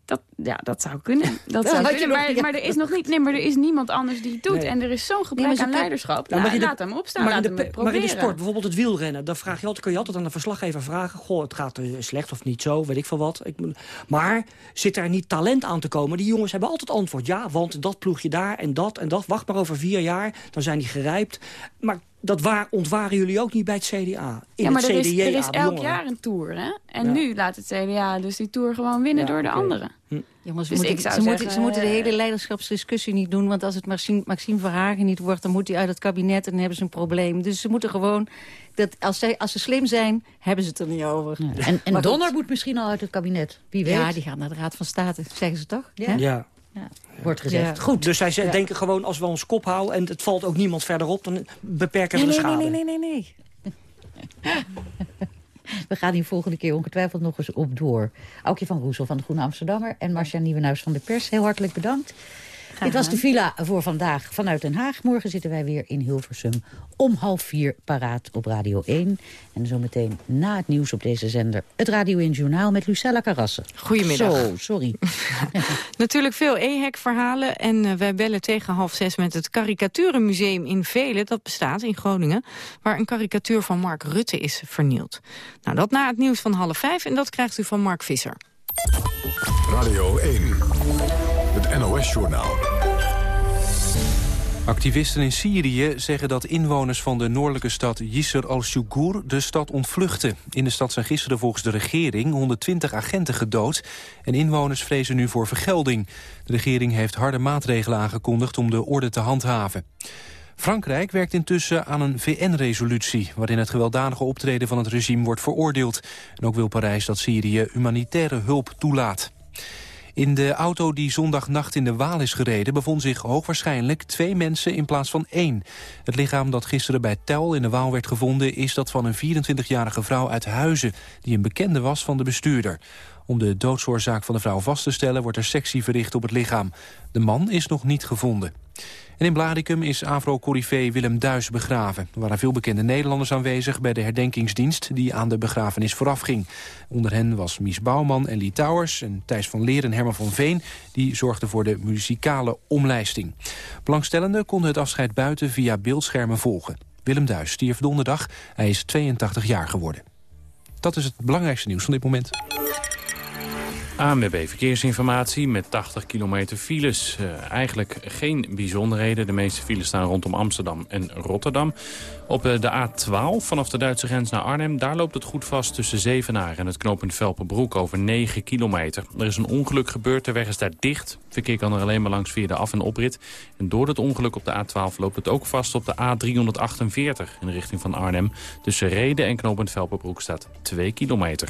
Speaker 9: Dat, ja, dat zou kunnen. Dat zou kunnen. Maar, maar er is nog niet. Nee, maar er is niemand anders die het doet.
Speaker 7: Nee.
Speaker 9: En er is zo'n gebrek
Speaker 8: Nee,
Speaker 9: aan
Speaker 8: kan-
Speaker 9: leiderschap.
Speaker 7: Nou,
Speaker 9: Nou,
Speaker 7: de-
Speaker 9: laat hem opstaan.
Speaker 7: Maar in,
Speaker 9: laat
Speaker 7: de,
Speaker 9: hem
Speaker 7: maar in de sport, bijvoorbeeld het wielrennen... dan vraag je altijd, kun je altijd aan de verslaggever vragen... goh, het gaat eh, slecht of niet zo, weet ik veel wat. Ik, maar zit er niet talent aan te komen? Die jongens hebben altijd antwoord. Ja, want dat ploegje daar en dat en dat. Wacht maar over vier jaar, dan zijn die gerijpt. Maar dat waar, ontwaren jullie ook niet bij het CDA. In
Speaker 9: Ja, maar
Speaker 7: het
Speaker 9: er is,
Speaker 7: CDA,
Speaker 9: er is elk
Speaker 7: jongeren.
Speaker 9: jaar een tour. Hè? En
Speaker 7: Ja.
Speaker 9: nu laat het CDA dus die tour gewoon winnen
Speaker 7: Ja,
Speaker 9: door de anderen.
Speaker 8: Jongens, ze,
Speaker 9: Dus
Speaker 8: moeten,
Speaker 9: ik zou
Speaker 8: ze, moeten, ze moeten de
Speaker 9: eh,
Speaker 8: hele leiderschapsdiscussie niet doen. Want als het Maxime, Maxime Verhagen niet wordt... dan moet hij uit het kabinet en dan hebben ze een probleem. Dus ze moeten gewoon... Dat als, zij, als ze slim zijn, hebben ze het er niet over.
Speaker 6: Ja. En, en. Donner moet misschien al uit het kabinet. Wie weet.
Speaker 8: Ja, die gaan naar de Raad van State, zeggen ze toch?
Speaker 6: Ja.
Speaker 7: Ja.
Speaker 6: Wordt gezegd.
Speaker 8: Ja.
Speaker 6: Goed.
Speaker 7: Dus zij
Speaker 8: Ja.
Speaker 7: denken gewoon, als we ons kop houden... en het valt ook niemand verder op, dan beperken we
Speaker 8: Nee,
Speaker 7: de
Speaker 8: nee,
Speaker 7: schade.
Speaker 8: nee, nee, nee, nee.
Speaker 6: We gaan hier volgende keer ongetwijfeld nog eens op door. Aukje van Roesel van de Groene Amsterdammer... en Marcia Nieuwenhuis van de Pers. Heel hartelijk bedankt. Dit was de villa voor vandaag vanuit Den Haag. Morgen zitten wij weer in Hilversum om half vier paraat op Radio 1. En zometeen na het nieuws op deze zender... het Radio 1 Journaal met Lucella Carrasse.
Speaker 12: Goedemiddag.
Speaker 6: Zo, sorry.
Speaker 12: Natuurlijk veel EHEC-verhalen. En eh, wij bellen tegen half zes met het Karikaturenmuseum in Velen. Dat bestaat in Groningen. Waar een karikatuur van Mark Rutte is vernield. Nou, dat na het nieuws van half vijf. En dat krijgt u van Mark Visser.
Speaker 1: Radio 1. Het NOS-journaal.
Speaker 2: Activisten in Syrië zeggen dat inwoners van de noordelijke stad Yisr al-Shugur de stad ontvluchten. In de stad zijn gisteren volgens de regering 120 agenten gedood en inwoners vrezen nu voor vergelding. De regering heeft harde maatregelen aangekondigd om de orde te handhaven. Frankrijk werkt intussen aan een VN-resolutie... waarin het gewelddadige optreden van het regime wordt veroordeeld. En ook wil Parijs dat Syrië humanitaire hulp toelaat. In de auto die zondagnacht in de Waal is gereden... bevonden zich hoogwaarschijnlijk twee mensen in plaats van één. Het lichaam dat gisteren bij Tuil in de Waal werd gevonden... is dat van een 24-jarige vrouw uit Huizen... die een bekende was van de bestuurder. Om de doodsoorzaak van de vrouw vast te stellen... wordt er sectie verricht op het lichaam. De man is nog niet gevonden. En in Blaricum is Avro-corrivee Willem Duis begraven. Er waren veel bekende Nederlanders aanwezig bij de herdenkingsdienst die aan de begrafenis voorafging. Onder hen was Mies Bouwman en Lee Towers en Thijs van Leer en Herman van Veen. Die zorgden voor de muzikale omlijsting. Belangstellenden konden het afscheid buiten via beeldschermen volgen. Willem Duis stierf donderdag. Hij is 82 jaar geworden. Dat is het belangrijkste nieuws van dit moment.
Speaker 5: ANWB Verkeersinformatie met 80 kilometer files. Eh, eigenlijk geen bijzonderheden. De meeste files staan rondom Amsterdam en Rotterdam. Op eh, de A12 vanaf de Duitse grens naar Arnhem... daar loopt het goed vast tussen Zevenaar en het knooppunt Velpenbroek over 9 kilometer. Er is een ongeluk gebeurd, de weg is daar dicht. Verkeer kan er alleen maar langs via de af- en oprit. En door dat ongeluk op de A12 loopt het ook vast op de A348... in de richting van Arnhem. Tussen Reden en knooppunt Velpenbroek staat 2 kilometer.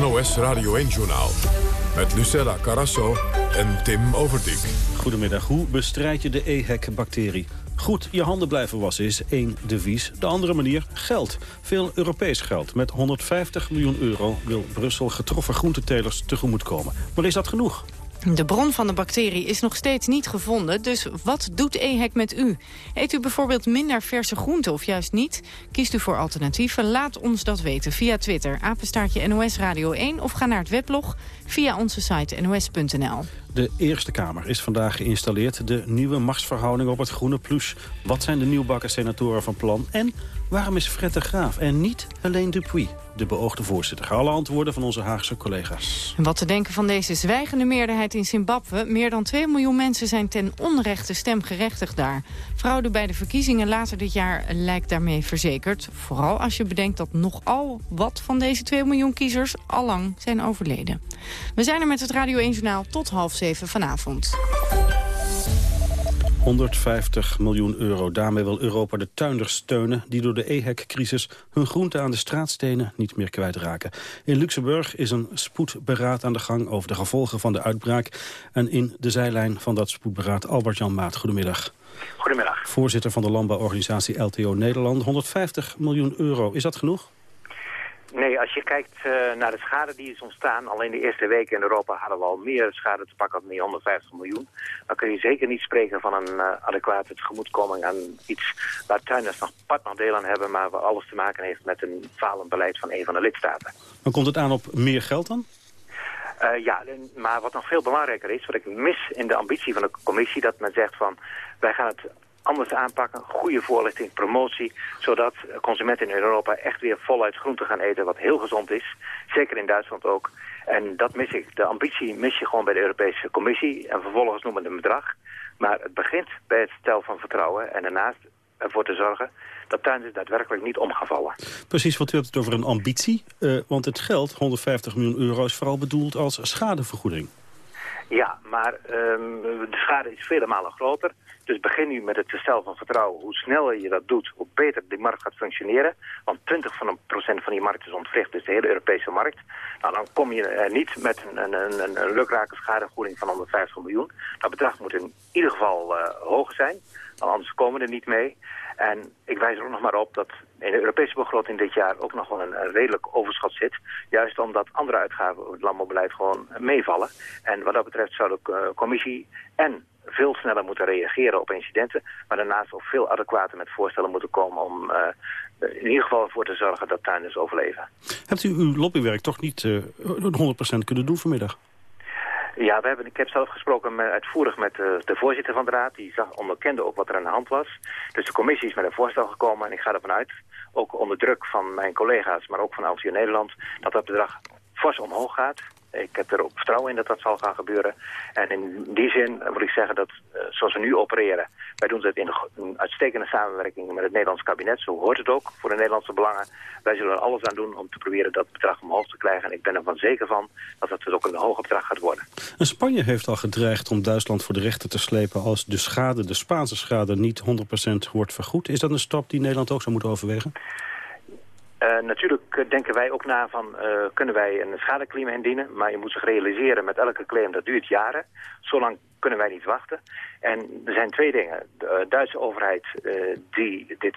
Speaker 1: NOS Radio 1-journaal. Met Lucella Carrasso en Tim Overdijk.
Speaker 13: Goedemiddag. Hoe bestrijd je de EHEC-bacterie? Goed je handen blijven wassen is één devies. De andere manier geld. Veel Europees geld. Met 150 miljoen euro wil Brussel getroffen groentetelers tegemoetkomen. Maar is dat genoeg?
Speaker 12: De bron van de bacterie is nog steeds niet gevonden, dus wat doet EHEC met u? Eet u bijvoorbeeld minder verse groenten of juist niet? Kiest u voor alternatieven? Laat ons dat weten via Twitter, apenstaartje NOS Radio 1... of ga naar het weblog via onze site nos.nl.
Speaker 13: De Eerste Kamer is vandaag geïnstalleerd. De nieuwe machtsverhouding op het groene plus. Wat zijn de nieuwbakken senatoren van plan? En waarom is Fred de Graaf en niet Helene Dupuy de beoogde voorzitter? Alle antwoorden van onze Haagse collega's.
Speaker 12: Wat te denken van deze zwijgende meerderheid in Zimbabwe? Meer dan 2 miljoen mensen zijn ten onrechte stemgerechtigd daar. Fraude bij de verkiezingen later dit jaar lijkt daarmee verzekerd. Vooral als je bedenkt dat nogal wat van deze 2 miljoen kiezers allang zijn overleden. We zijn er met het Radio 1 Journaal tot half zeven vanavond.
Speaker 13: 150 miljoen euro. Daarmee wil Europa de tuinders steunen... die door de EHEC-crisis hun groente aan de straatstenen niet meer kwijtraken. In Luxemburg is een spoedberaad aan de gang... over de gevolgen van de uitbraak. En in de zijlijn van dat spoedberaad Albert-Jan Maat. Goedemiddag.
Speaker 14: Goedemiddag.
Speaker 13: Voorzitter van de landbouworganisatie LTO Nederland. 150 miljoen euro, is dat genoeg?
Speaker 14: Nee, als je kijkt uh, naar de schade die is ontstaan... alleen de eerste weken in Europa hadden we al meer schade te pakken dan die 150 miljoen. Dan kun je zeker niet spreken van een uh, adequate tegemoetkoming aan iets... waar tuinders nog partnerdeel aan hebben... maar waar alles te maken heeft met een falend beleid van een van de lidstaten.
Speaker 13: Dan komt het aan op meer geld dan?
Speaker 14: Uh, ja, maar wat nog veel belangrijker is, wat ik mis in de ambitie van de commissie... dat men zegt van, wij gaan het anders aanpakken. Goede voorlichting, promotie, zodat consumenten in Europa echt weer voluit groente gaan eten, wat heel gezond is. Zeker in Duitsland ook. En dat mis ik. De ambitie mis je gewoon bij de Europese Commissie en vervolgens noemen we een bedrag. Maar het begint bij het stel van vertrouwen en daarnaast ervoor te zorgen dat tuinders daadwerkelijk niet omgevallen.
Speaker 13: Precies, wat u hebt het over een ambitie. Uh, want het geld, 150 miljoen euro, is vooral bedoeld als schadevergoeding.
Speaker 14: Ja, maar um, de schade is vele malen groter. Dus begin nu met het herstel van vertrouwen. Hoe sneller je dat doet, hoe beter die markt gaat functioneren. Want 20 van procent van die markt is ontwricht, dus de hele Europese markt. Nou, dan kom je niet met een, een, een, een lukrake schadevergoeding van 150 miljoen. Dat bedrag moet in ieder geval uh, hoger zijn, want anders komen we er niet mee. En ik wijs er ook nog maar op dat in de Europese begroting dit jaar ook nog wel een, redelijk overschot zit. Juist omdat andere uitgaven op het landbouwbeleid gewoon meevallen. En wat dat betreft zou de uh, commissie en veel sneller moeten reageren op incidenten. Maar daarnaast ook veel adequater met voorstellen moeten komen om uh, in ieder geval ervoor te zorgen dat tuinders overleven.
Speaker 13: Hebt u uw lobbywerk toch niet uh, 100% kunnen doen vanmiddag?
Speaker 14: Ja, we hebben, ik heb zelf gesproken met, uitvoerig met de, de voorzitter van de raad. Die zag, onderkende ook wat er aan de hand was. Dus de commissie is met een voorstel gekomen en ik ga ervan uit, ook onder druk van mijn collega's, maar ook van LTO Nederland, dat dat bedrag fors omhoog gaat. Ik heb er ook vertrouwen in dat dat zal gaan gebeuren. En in die zin wil ik zeggen dat, uh, zoals we nu opereren... wij doen het in een uitstekende samenwerking met het Nederlands kabinet. Zo hoort het ook voor de Nederlandse belangen. Wij zullen er alles aan doen om te proberen dat bedrag omhoog te krijgen. En ik ben ervan zeker van dat het ook een hoger bedrag gaat worden.
Speaker 13: En Spanje heeft al gedreigd om Duitsland voor de rechter te slepen... als de schade, de Spaanse schade, niet 100% wordt vergoed. Is dat een stap die Nederland ook zou moeten overwegen?
Speaker 14: Uh, natuurlijk denken wij ook na van, uh, kunnen wij een schadeclaim indienen. Maar je moet zich realiseren met elke claim, dat duurt jaren. Zolang kunnen wij niet wachten. En er zijn twee dingen. De uh, Duitse overheid die dit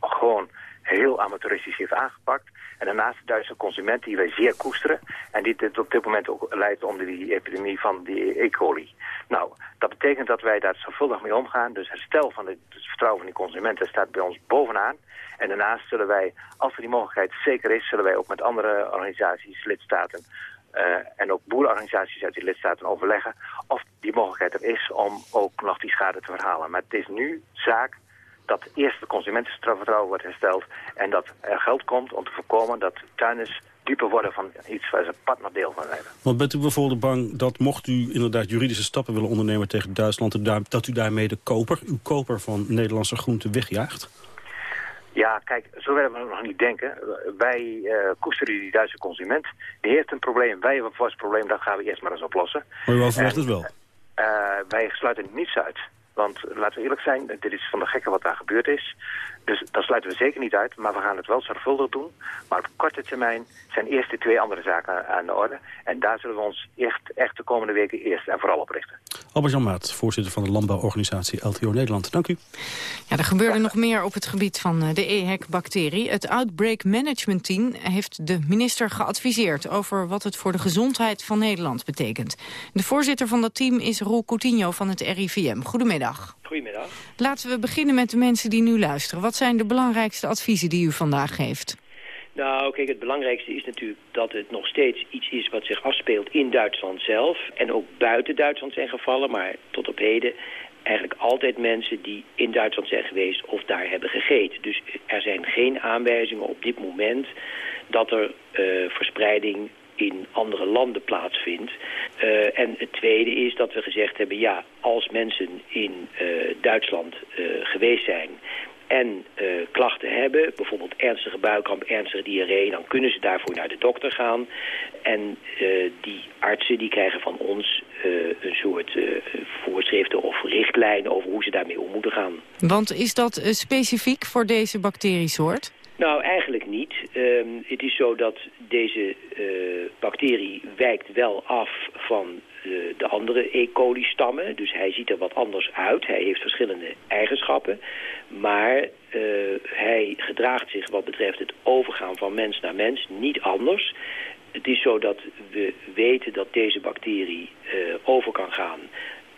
Speaker 14: gewoon heel amateuristisch heeft aangepakt. En daarnaast de Duitse consument die wij zeer koesteren. En die dit op dit moment ook leidt onder die epidemie van die E. coli. Nou, dat betekent dat wij daar zorgvuldig mee omgaan. Dus herstel van het vertrouwen van die consumenten staat bij ons bovenaan. En daarnaast zullen wij, als er die mogelijkheid zeker is... zullen wij ook met andere organisaties, lidstaten... Uh, en ook boerenorganisaties uit die lidstaten overleggen... of die mogelijkheid er is om ook nog die schade te verhalen. Maar het is nu zaak dat eerst de consumentenvertrouwen wordt hersteld... en dat er geld komt om te voorkomen dat tuinders dieper worden van iets waar ze partner deel van hebben.
Speaker 13: Want bent u bijvoorbeeld bang dat mocht u inderdaad juridische stappen willen ondernemen tegen Duitsland... dat u daarmee de koper, uw koper van Nederlandse groenten wegjaagt?
Speaker 14: Ja, kijk, zo willen we nog niet denken. Wij uh, koesteren die Duitse consument. Die heeft een probleem, wij hebben een vast probleem, dat gaan we eerst maar eens oplossen.
Speaker 13: Maar u overweegt het wel?
Speaker 14: Uh, wij sluiten niets uit. Want laten we eerlijk zijn, dit is van de gekke wat daar gebeurd is. Dus dat sluiten we zeker niet uit, maar we gaan het wel zorgvuldig doen. Maar op korte termijn zijn eerst de twee andere zaken aan de orde. En daar zullen we ons echt, echt de komende weken eerst en vooral op richten.
Speaker 13: Albert-Jan Maat, voorzitter van de landbouworganisatie LTO Nederland. Dank u.
Speaker 12: Ja, er gebeurde nog meer op het gebied van de EHEC-bacterie. Het Outbreak Management Team heeft de minister geadviseerd... over wat het voor de gezondheid van Nederland betekent. De voorzitter van dat team is Roel Coutinho van het RIVM. Goedemiddag.
Speaker 15: Goedemiddag.
Speaker 12: Laten we beginnen met de mensen die nu luisteren. Wat zijn de belangrijkste adviezen die u vandaag geeft?
Speaker 15: Nou, kijk, het belangrijkste is natuurlijk dat het nog steeds iets is wat zich afspeelt in Duitsland zelf. En ook buiten Duitsland zijn gevallen, maar tot op heden eigenlijk altijd mensen die in Duitsland zijn geweest of daar hebben gegeten. Dus er zijn geen aanwijzingen op dit moment dat er uh, verspreiding in andere landen plaatsvindt. Uh, en het tweede is dat we gezegd hebben, ja, als mensen in uh, Duitsland geweest zijn en klachten hebben, bijvoorbeeld ernstige buikkramp, ernstige diarree, dan kunnen ze daarvoor naar de dokter gaan. En die artsen die krijgen van ons een soort voorschriften of richtlijnen over hoe ze daarmee om moeten gaan.
Speaker 12: Want is dat specifiek voor deze bacteriesoort?
Speaker 15: Nou, eigenlijk niet. Um, het is zo dat deze bacterie wijkt wel af van de, de andere E. coli-stammen. Dus hij ziet er wat anders uit. Hij heeft verschillende eigenschappen. Maar uh, hij gedraagt zich wat betreft het overgaan van mens naar mens niet anders. Het is zo dat we weten dat deze bacterie over kan gaan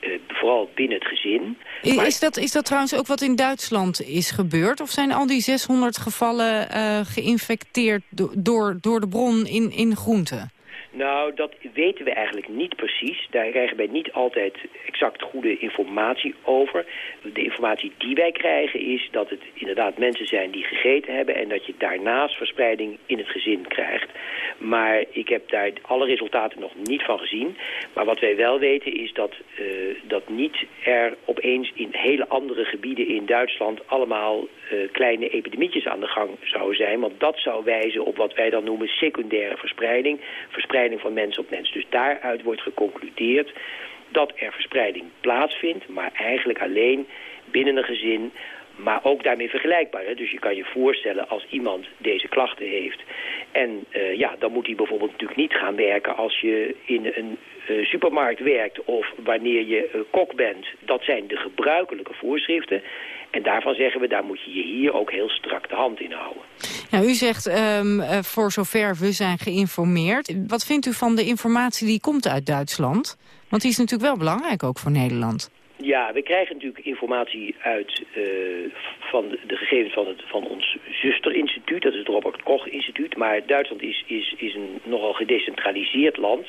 Speaker 15: uh, vooral binnen het gezin.
Speaker 12: Maar... Is, dat, is dat trouwens ook wat in Duitsland is gebeurd? Of zijn al die 600 gevallen uh, geïnfecteerd do door, door de bron in, in groenten?
Speaker 15: Nou, dat weten we eigenlijk niet precies. Daar krijgen wij niet altijd exact goede informatie over. De informatie die wij krijgen is dat het inderdaad mensen zijn die gegeten hebben... en dat je daarnaast verspreiding in het gezin krijgt. Maar ik heb daar alle resultaten nog niet van gezien. Maar wat wij wel weten is dat, uh, dat niet er opeens in hele andere gebieden in Duitsland... allemaal uh, kleine epidemietjes aan de gang zouden zijn. Want dat zou wijzen op wat wij dan noemen secundaire verspreiding. Verspreiding van mens op mens. Dus daaruit wordt geconcludeerd dat er verspreiding plaatsvindt, maar eigenlijk alleen binnen een gezin, maar ook daarmee vergelijkbaar. Hè? Dus je kan je voorstellen als iemand deze klachten heeft en uh, ja, dan moet hij bijvoorbeeld natuurlijk niet gaan werken als je in een uh, supermarkt werkt of wanneer je uh, kok bent. Dat zijn de gebruikelijke voorschriften. En daarvan zeggen we, daar moet je je hier ook heel strak de hand in houden.
Speaker 12: Nou, u zegt, uh, voor zover we zijn geïnformeerd. Wat vindt u van de informatie die komt uit Duitsland? Want die is natuurlijk wel belangrijk ook voor Nederland.
Speaker 15: Ja, we krijgen natuurlijk informatie uit uh, van de, gegevens van, het, van ons zusterinstituut. Dat is het Robert Koch Instituut. Maar Duitsland is, is, is een nogal gedecentraliseerd land.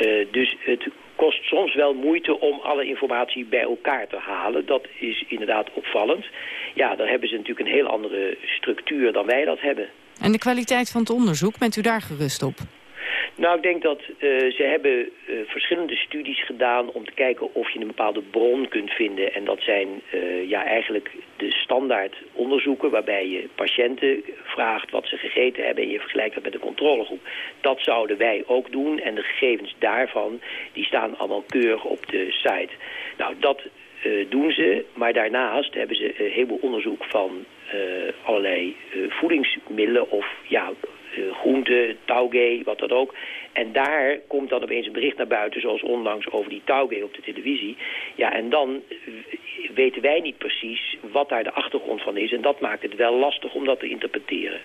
Speaker 15: Uh, dus het kost soms wel moeite om alle informatie bij elkaar te halen. Dat is inderdaad opvallend. Ja, daar hebben ze natuurlijk een heel andere structuur dan wij dat hebben.
Speaker 12: En de kwaliteit van het onderzoek, bent u daar gerust op?
Speaker 15: Nou, ik denk dat uh, ze hebben uh, verschillende studies gedaan om te kijken of je een bepaalde bron kunt vinden. En dat zijn uh, ja, eigenlijk de standaard onderzoeken waarbij je patiënten vraagt wat ze gegeten hebben en je vergelijkt dat met een controlegroep. Dat zouden wij ook doen en de gegevens daarvan die staan allemaal keurig op de site. Nou, dat doen ze, maar daarnaast hebben ze een heleboel onderzoek van allerlei voedingsmiddelen of ja, groente, taugé, wat dat ook. En daar komt dan opeens een bericht naar buiten, zoals onlangs over die taugé op de televisie. Ja, en dan weten wij niet precies wat daar de achtergrond van is. En dat maakt het wel lastig om dat te interpreteren.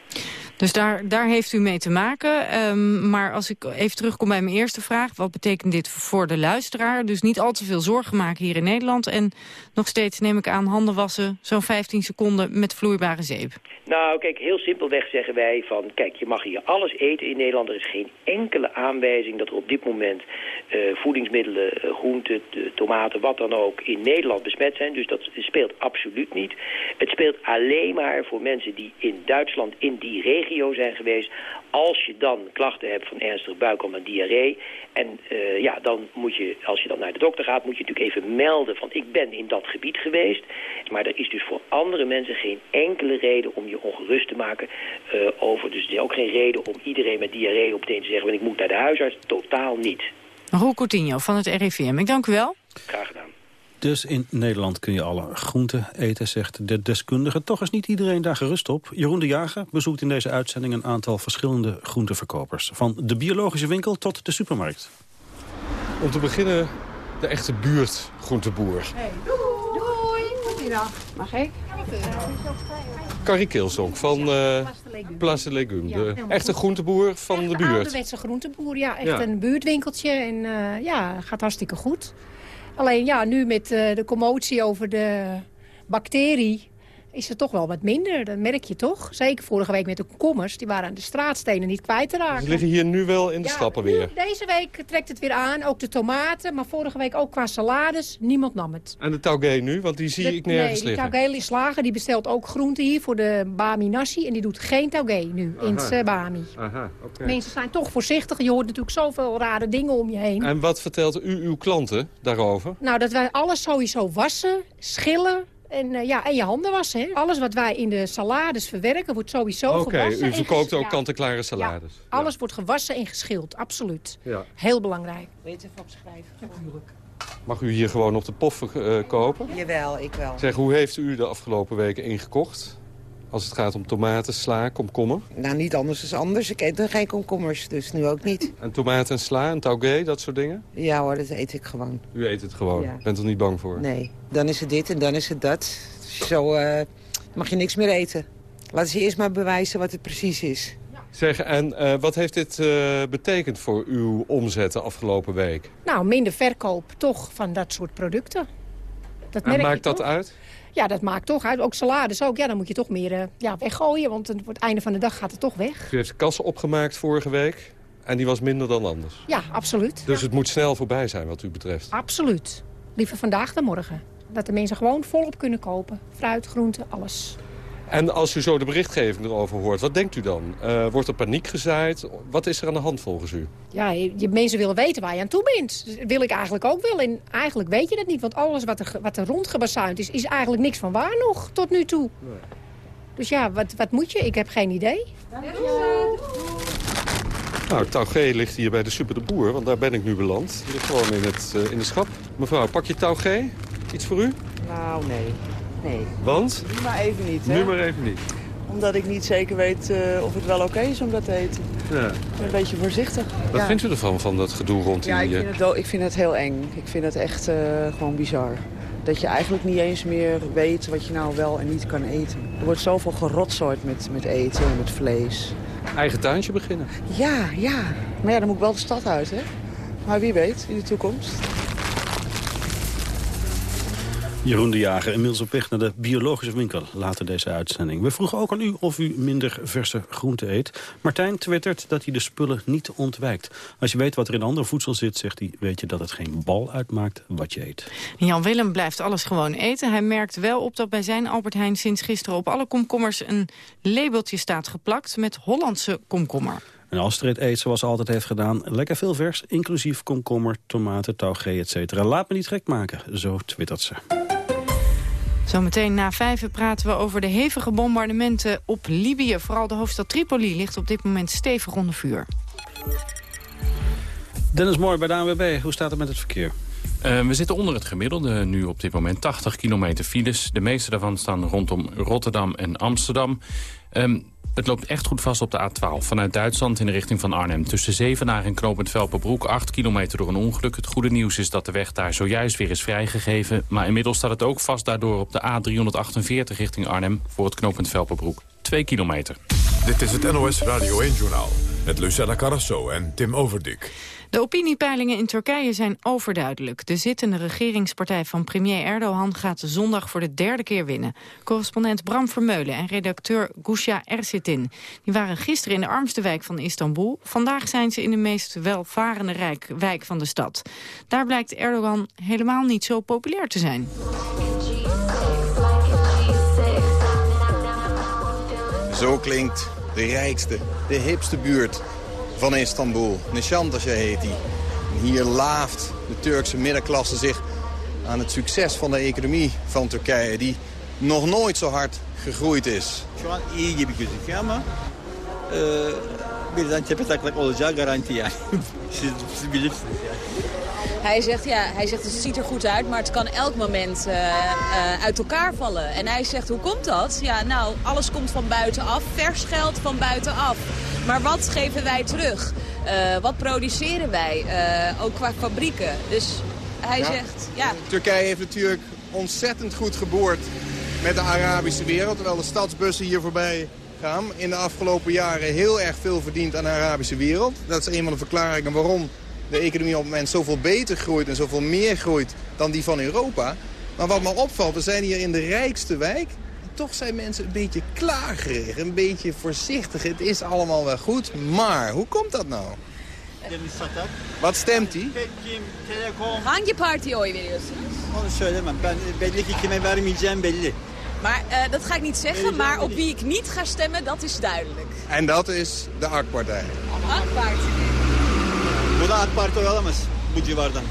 Speaker 12: Dus daar, daar heeft u mee te maken. Um, maar als ik even terugkom bij mijn eerste vraag... wat betekent dit voor de luisteraar? Dus niet al te veel zorgen maken hier in Nederland... en nog steeds neem ik aan handen wassen zo'n 15 seconden met vloeibare zeep.
Speaker 15: Nou, kijk, heel simpelweg zeggen wij van... kijk, je mag hier alles eten in Nederland. Er is geen enkele aanwijzing dat er op dit moment uh, voedingsmiddelen, uh, groenten, tomaten, wat dan ook... in Nederland besmet zijn. Dus dat speelt absoluut niet. Het speelt alleen maar voor mensen die in Duitsland in die regio zijn geweest. Als je dan klachten hebt van ernstige buikkom en diarree. En uh, ja, dan moet je, als je dan naar de dokter gaat, moet je natuurlijk even melden van ik ben in dat gebied geweest. Maar er is dus voor andere mensen geen enkele reden om je ongerust te maken uh, over. Dus er is ook geen reden om iedereen met diarree op te zeggen, ik moet naar de huisarts. Totaal niet.
Speaker 12: Roel Coutinho van het RIVM, ik dank u wel.
Speaker 15: Graag gedaan.
Speaker 13: Dus in Nederland kun je alle groenten eten, zegt de deskundige. Toch is niet iedereen daar gerust op. Jeroen de Jager bezoekt in deze uitzending een aantal verschillende groenteverkopers. Van de biologische winkel tot de supermarkt.
Speaker 16: Om te beginnen de echte buurtgroenteboer.
Speaker 17: Hey, doei! Doei! Goedemiddag. Mag ik?
Speaker 16: Carrie Kilsonk van uh, Place Legume. De echte groenteboer van de buurt. Een
Speaker 17: ouderwetse groenteboer, ja. Echt een buurtwinkeltje. En uh, ja, gaat hartstikke goed. Alleen ja, nu met uh, de commotie over de bacterie is het toch wel wat minder. Dat merk je toch. Zeker vorige week met de komkommers. Die waren aan de straatstenen niet kwijt te raken.
Speaker 16: Ze liggen hier nu wel in de
Speaker 17: Ja,
Speaker 16: schappen weer.
Speaker 17: Deze week trekt het weer aan. Ook de tomaten. Maar vorige week ook qua salades. Niemand nam het.
Speaker 16: En de taugé nu, want die zie
Speaker 17: De-
Speaker 16: ik nergens
Speaker 17: nee, die
Speaker 16: liggen.
Speaker 17: taugé slager die bestelt ook groenten hier voor de bami nasi. En die doet geen taugé nu in het bami.
Speaker 16: Aha.
Speaker 17: Mensen zijn toch voorzichtig. Je hoort natuurlijk zoveel rare dingen om je heen.
Speaker 16: En wat vertelt u uw klanten daarover?
Speaker 17: Nou, dat wij alles sowieso wassen, schillen en, eh, ja, en je handen wassen. Hè. Alles wat wij in de salades verwerken wordt sowieso
Speaker 16: Oké,
Speaker 17: gewassen.
Speaker 16: u
Speaker 17: en
Speaker 16: verkoopt ook
Speaker 17: ja,
Speaker 16: kant-en-klare salades.
Speaker 17: Alles wordt gewassen en geschild, absoluut.
Speaker 16: Ja.
Speaker 17: Heel belangrijk.
Speaker 18: Weet even opschrijven.
Speaker 16: Mag u hier gewoon op de pof eh, kopen?
Speaker 18: Jawel, ik wel.
Speaker 16: Zeg, hoe heeft u de afgelopen weken ingekocht? Als het gaat om tomaten, sla, komkommer.
Speaker 18: Nou, niet anders dan anders. Ik eet nog geen komkommers, dus nu ook niet.
Speaker 16: En tomaten en sla en taugé, dat soort dingen?
Speaker 18: Ja hoor, dat eet ik gewoon.
Speaker 16: U eet het gewoon.
Speaker 18: Ja.
Speaker 16: Bent er niet bang voor?
Speaker 18: Nee, dan is het dit en dan is het dat. Zo eh, mag je niks meer eten. Laten ze eerst maar bewijzen wat het precies is.
Speaker 16: Zeg, en eh, wat heeft dit eh, betekend voor uw omzet de afgelopen week?
Speaker 17: Nou, minder verkoop toch van dat soort producten. Dat
Speaker 16: En
Speaker 17: merk je
Speaker 16: maakt dat
Speaker 17: toch?
Speaker 16: uit?
Speaker 17: Ja, dat maakt toch uit. Ook salades ook. Ja, dan moet je toch meer eh, ja, weggooien, want het- voor het einde van de dag gaat het toch weg.
Speaker 16: U heeft kassen opgemaakt vorige week en die was minder dan anders.
Speaker 17: Ja, absoluut.
Speaker 16: Dus het moet snel voorbij zijn wat u betreft.
Speaker 17: Absoluut. Liever vandaag dan morgen. Dat de mensen gewoon volop kunnen kopen. Fruit, groenten, alles.
Speaker 16: En als u zo de berichtgeving erover hoort, wat denkt u dan? Eh, wordt er paniek gezaaid? Wat is er aan de hand volgens u?
Speaker 17: Ja, je, je- mensen willen weten waar je aan toe bent. Dus dat wil ik eigenlijk ook wel. En eigenlijk weet je dat niet. Want alles wat er, wat er rondgebazuind is, is eigenlijk niks van waar nog tot nu toe. Dus ja, wat, wat moet je? Ik heb geen idee.
Speaker 16: Nou, taugé ligt hier bij de Super de Boer, want daar ben ik nu beland. Die ligt gewoon in het, eh, in de schap. Mevrouw, pak je taugé? Iets voor u?
Speaker 18: Nou, nee. Nee.
Speaker 16: Want?
Speaker 18: Nu maar even niet, hè?
Speaker 16: Nu maar even niet.
Speaker 18: Omdat ik niet zeker weet eh, of het wel oké is om dat te eten.
Speaker 16: Ja.
Speaker 18: Ik ben een beetje voorzichtig.
Speaker 16: Wat
Speaker 18: ja.
Speaker 16: vindt u ervan, van dat gedoe rond die...
Speaker 18: Ja, ik
Speaker 16: eh,
Speaker 18: vind, het, ik vind het heel eng. Ik vind het echt eh, gewoon bizar. Dat je eigenlijk niet eens meer weet wat je nou wel en niet kan eten. Er wordt zoveel gerotzooid met, met eten en met vlees.
Speaker 16: Eigen tuintje beginnen.
Speaker 18: Ja, ja. Maar ja, dan moet ik wel de stad uit, hè? Maar wie weet, in de toekomst.
Speaker 13: Jeroen de Jager, inmiddels op weg naar de biologische winkel. Later deze uitzending. We vroegen ook aan u of u minder verse groenten eet. Martijn twittert dat hij de spullen niet ontwijkt. Als je weet wat er in ander voedsel zit, zegt hij... weet je dat het geen bal uitmaakt wat je eet.
Speaker 12: Jan Willem blijft alles gewoon eten. Hij merkt wel op dat bij zijn Albert Heijn sinds gisteren op alle komkommers een labeltje staat geplakt met Hollandse komkommer.
Speaker 13: En Astrid eet zoals ze altijd heeft gedaan. Lekker veel vers, inclusief komkommer, tomaten, taugé, etc. Laat me niet gek maken, zo twittert ze.
Speaker 12: Zometeen na vijven praten we over de hevige bombardementen op Libië. Vooral de hoofdstad Tripoli ligt op dit moment stevig onder vuur.
Speaker 13: Dennis Mooi bij de ANWB, hoe staat het met het verkeer?
Speaker 5: Eh, we zitten onder het gemiddelde nu op dit moment. 80 kilometer files. De meeste daarvan staan rondom Rotterdam en Amsterdam. Ehm, het loopt echt goed vast op de A12. Vanuit Duitsland in de richting van Arnhem. Tussen Zevenaar en Knopend Velperbroek. 8 kilometer door een ongeluk. Het goede nieuws is dat de weg daar zojuist weer is vrijgegeven. Maar inmiddels staat het ook vast daardoor op de A348 richting Arnhem. Voor het Knopend Velperbroek. 2 kilometer.
Speaker 1: Dit is het NOS Radio 1-journaal. Met Lucella Carrasso en Tim Overdik.
Speaker 12: De opiniepeilingen in Turkije zijn overduidelijk. De zittende regeringspartij van premier Erdogan gaat zondag voor de derde keer winnen. Correspondent Bram Vermeulen en redacteur Gusha Ersitin. Die waren gisteren in de armste wijk van Istanbul. Vandaag zijn ze in de meest welvarende rijk, wijk van de stad. Daar blijkt Erdogan helemaal niet zo populair te zijn.
Speaker 19: Zo klinkt de rijkste, de hipste buurt van Istanbul. Nishantasi heet die. En hier laaft de Turkse middenklasse zich aan het succes van de economie van Turkije... die nog nooit zo hard gegroeid is.
Speaker 20: Yani.
Speaker 21: Hij zegt, ja, hij zegt het ziet er goed uit, maar het kan elk moment eh, eh, uit elkaar vallen. En hij zegt, hoe komt dat? Ja, nou, alles komt van buitenaf, vers geld van buitenaf. Maar wat geven wij terug? Eh, wat produceren wij? Ook qua fabrieken. Dus hij
Speaker 19: Ja.
Speaker 21: zegt, ja,
Speaker 19: Turkije heeft natuurlijk ontzettend goed geboord met de Arabische wereld. Terwijl de stadsbussen hier voorbij gaan. In de afgelopen jaren heel erg veel verdiend aan de Arabische wereld. Dat is een van de verklaringen waarom de economie op het moment zoveel beter groeit en zoveel meer groeit dan die van Europa. Maar wat me opvalt, we zijn hier in de rijkste wijk. toch zijn mensen een beetje klagerig, een beetje voorzichtig. Het is allemaal wel goed, maar hoe komt dat nou? Wat stemt hij?
Speaker 21: Hangi partiye oy veriyorsunuz?
Speaker 20: Onu söylemem. Ben belli ki kime vermeyeceğim belli.
Speaker 21: Maar eh, dat ga ik niet zeggen, maar op wie ik niet ga stemmen, dat is duidelijk.
Speaker 19: En dat is de AK-partij.
Speaker 21: AK-partij.
Speaker 20: Bu da AK Parti oy alamaz bu civardan.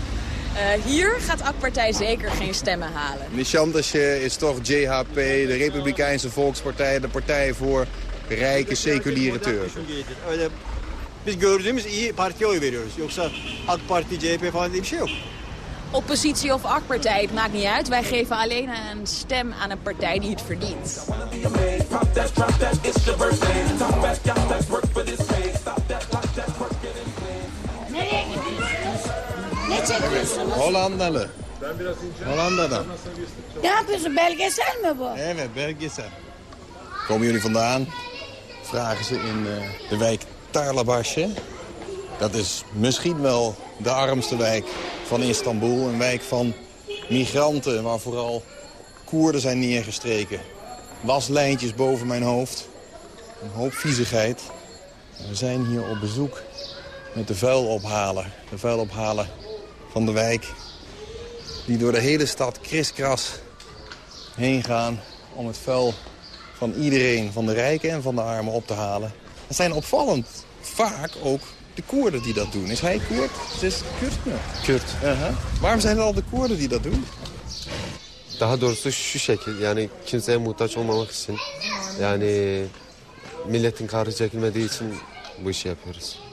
Speaker 21: Eh, hier gaat AK-partij zeker geen stemmen halen.
Speaker 19: Nishantje is toch JHP, de Republikeinse Volkspartij, de partij voor rijke seculiere Turken.
Speaker 20: Biz gördüğümüz iyi partiye oy veriyoruz. Yoksa AK Parti, CHP falan diye bir şey yok.
Speaker 21: Oppositie of AK-partij, het maakt niet uit. Wij geven alleen een stem aan een partij die het verdient.
Speaker 22: Ne çekiyorsunuz?
Speaker 19: Hollandalı. Hollanda'dan.
Speaker 22: Ne yapıyorsun? Belgesel mi bu?
Speaker 19: Evet, belgesel. Komen jullie vandaan? Vragen ze in eh, de wijk Tarlabaşı. Dat is misschien wel de armste wijk van Istanbul. Een wijk van migranten waar vooral Koerden zijn neergestreken. Waslijntjes boven mijn hoofd. Een hoop viezigheid. We zijn hier op bezoek met de vuilophaler. De vuilophaler van de wijk. Die door de hele stad kriskras heen gaan om het vuil van iedereen, van de rijken en van de armen op te halen. Het zijn opvallend vaak ook de Koerden die dat doen. Is hij Koerd? Het is Kürt mü?
Speaker 23: Kürt.
Speaker 19: Aha. Waarom zijn het al de Koerden die dat doen?
Speaker 23: Daha doğrusu şu şekil yani kimseye muhtaç olmamak için yani milletin kahrı çekilmediği için bu işi yapıyoruz.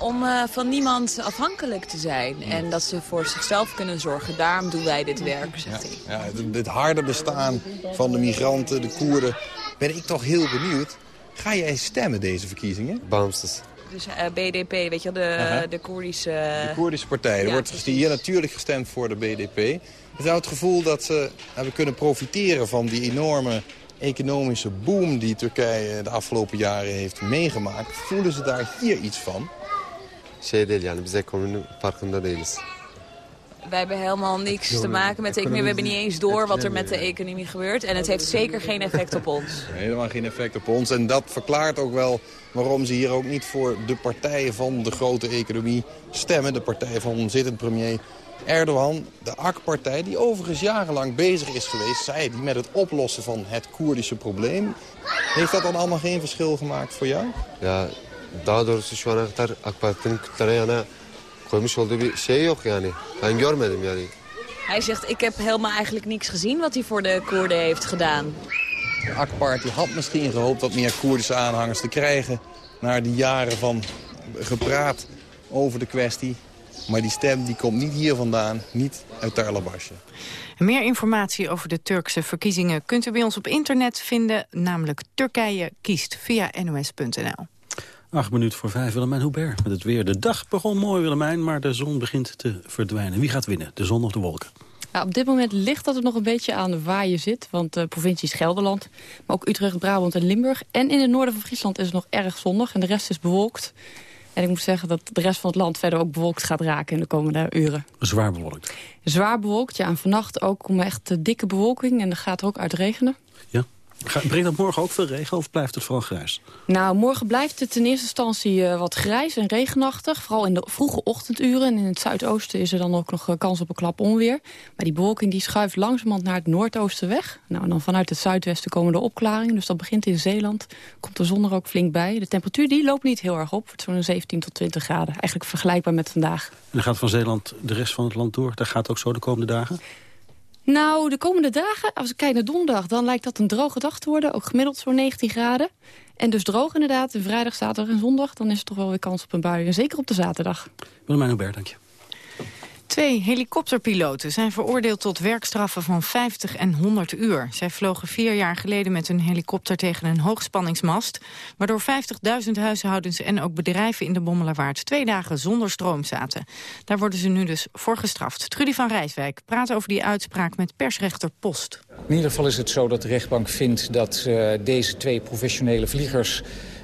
Speaker 21: Om eh, van niemand afhankelijk te zijn en dat ze voor zichzelf kunnen zorgen. Daarom doen wij dit werk, zegt hij.
Speaker 19: Ja, dit- dit harde bestaan van de migranten, de Koerden, ben ik toch heel benieuwd. Ga jij stemmen deze verkiezingen?
Speaker 23: Bağımsız.
Speaker 21: Dus eh, BDP, weet je wel, de,
Speaker 19: Aha.
Speaker 21: de Koerdische...
Speaker 19: De Koerdische partij. Er wordt hier natuurlijk gestemd voor de BDP. Ik zou het gevoel dat ze hebben kunnen profiteren van die enorme economische boom die Turkije de afgelopen jaren heeft meegemaakt. Voelen ze daar hier iets van?
Speaker 23: Şey değil yani biz ekonominin farkında değiliz.
Speaker 21: Wij hebben helemaal niks te maken met de economie. We hebben niet eens door wat er met de economie gebeurt. En het heeft zeker geen effect op ons.
Speaker 19: Helemaal geen effect op ons. En dat verklaart ook wel waarom ze hier ook niet voor de partijen van de grote economie stemmen. De partij van zittend premier Erdogan, de AK-partij, die overigens jarenlang bezig is geweest, zei die, met het oplossen van het Koerdische probleem. Heeft dat dan allemaal geen verschil gemaakt voor jou?
Speaker 23: Ya daha doğrusu şu ana kadar AK Parti'nin Kürtlere yana koymuş olduğu bir şey yok yani. Ben görmedim yani.
Speaker 21: Hij zegt, ik heb helemaal eigenlijk niks gezien wat hij voor de Koerden heeft gedaan.
Speaker 19: De AK-party had misschien gehoopt wat meer Koerdische aanhangers te krijgen... na die jaren van gepraat over de kwestie. Maar die stem die komt niet hier vandaan, niet uit Tarlabaşı.
Speaker 12: Meer informatie over de Turkse verkiezingen kunt u bij ons op internet vinden, namelijk Turkije kiest via nos.nl.
Speaker 13: Acht minuten voor vijf, Willemijn Hubert met het weer. De dag begon mooi, Willemijn, maar de zon begint te verdwijnen. Wie gaat winnen, de zon of de wolken?
Speaker 24: Ja, op dit moment ligt dat er nog een beetje aan waar je zit. Want de provincies Gelderland, maar ook Utrecht, Brabant en Limburg... en in het noorden van Friesland is het nog erg zonnig en de rest is bewolkt. En ik moet zeggen dat de rest van het land verder ook bewolkt gaat raken in de komende uren.
Speaker 13: Zwaar bewolkt.
Speaker 24: Zwaar bewolkt, ja, en vannacht ook om echt eh, dikke bewolking. En er gaat er ook uit regenen.
Speaker 13: Ja. Brengt dat morgen ook veel regen of blijft het vooral grijs?
Speaker 24: Nou, morgen blijft het in eerste instantie eh, wat grijs en regenachtig. Vooral in de vroege ochtenduren. En in het zuidoosten is er dan ook nog eh, kans op een klap onweer. Maar die bewolking die schuift langzamerhand naar het noordoosten weg. Nou, en dan vanuit het zuidwesten komen de opklaringen. Dus dat begint in Zeeland. Komt de zon er ook flink bij. De temperatuur die loopt niet heel erg op. Het zo'n 17 tot 20 graden. Eigenlijk vergelijkbaar met vandaag.
Speaker 13: En dan gaat van Zeeland de rest van het land door. Daar gaat ook zo de komende dagen.
Speaker 24: Nou, de komende dagen, als ik kijk naar donderdag... dan lijkt dat een droge dag te worden. Ook gemiddeld zo'n 19 graden. En dus droog inderdaad. Vrijdag, zaterdag en zondag... dan is er toch wel weer kans op een bui. En zeker op de zaterdag.
Speaker 13: Willemijn Hubert, dank je.
Speaker 12: Twee helikopterpiloten zijn veroordeeld tot werkstraffen van 50 en 100 uur. Zij vlogen vier jaar geleden met hun helikopter tegen een hoogspanningsmast... waardoor 50.000 huishoudens en ook bedrijven in de Bommelerwaard... twee dagen zonder stroom zaten. Daar worden ze nu dus voor gestraft. Trudy van Rijswijk praat over die uitspraak met persrechter Post.
Speaker 25: In ieder geval is het zo dat de rechtbank vindt dat eh, deze twee professionele vliegers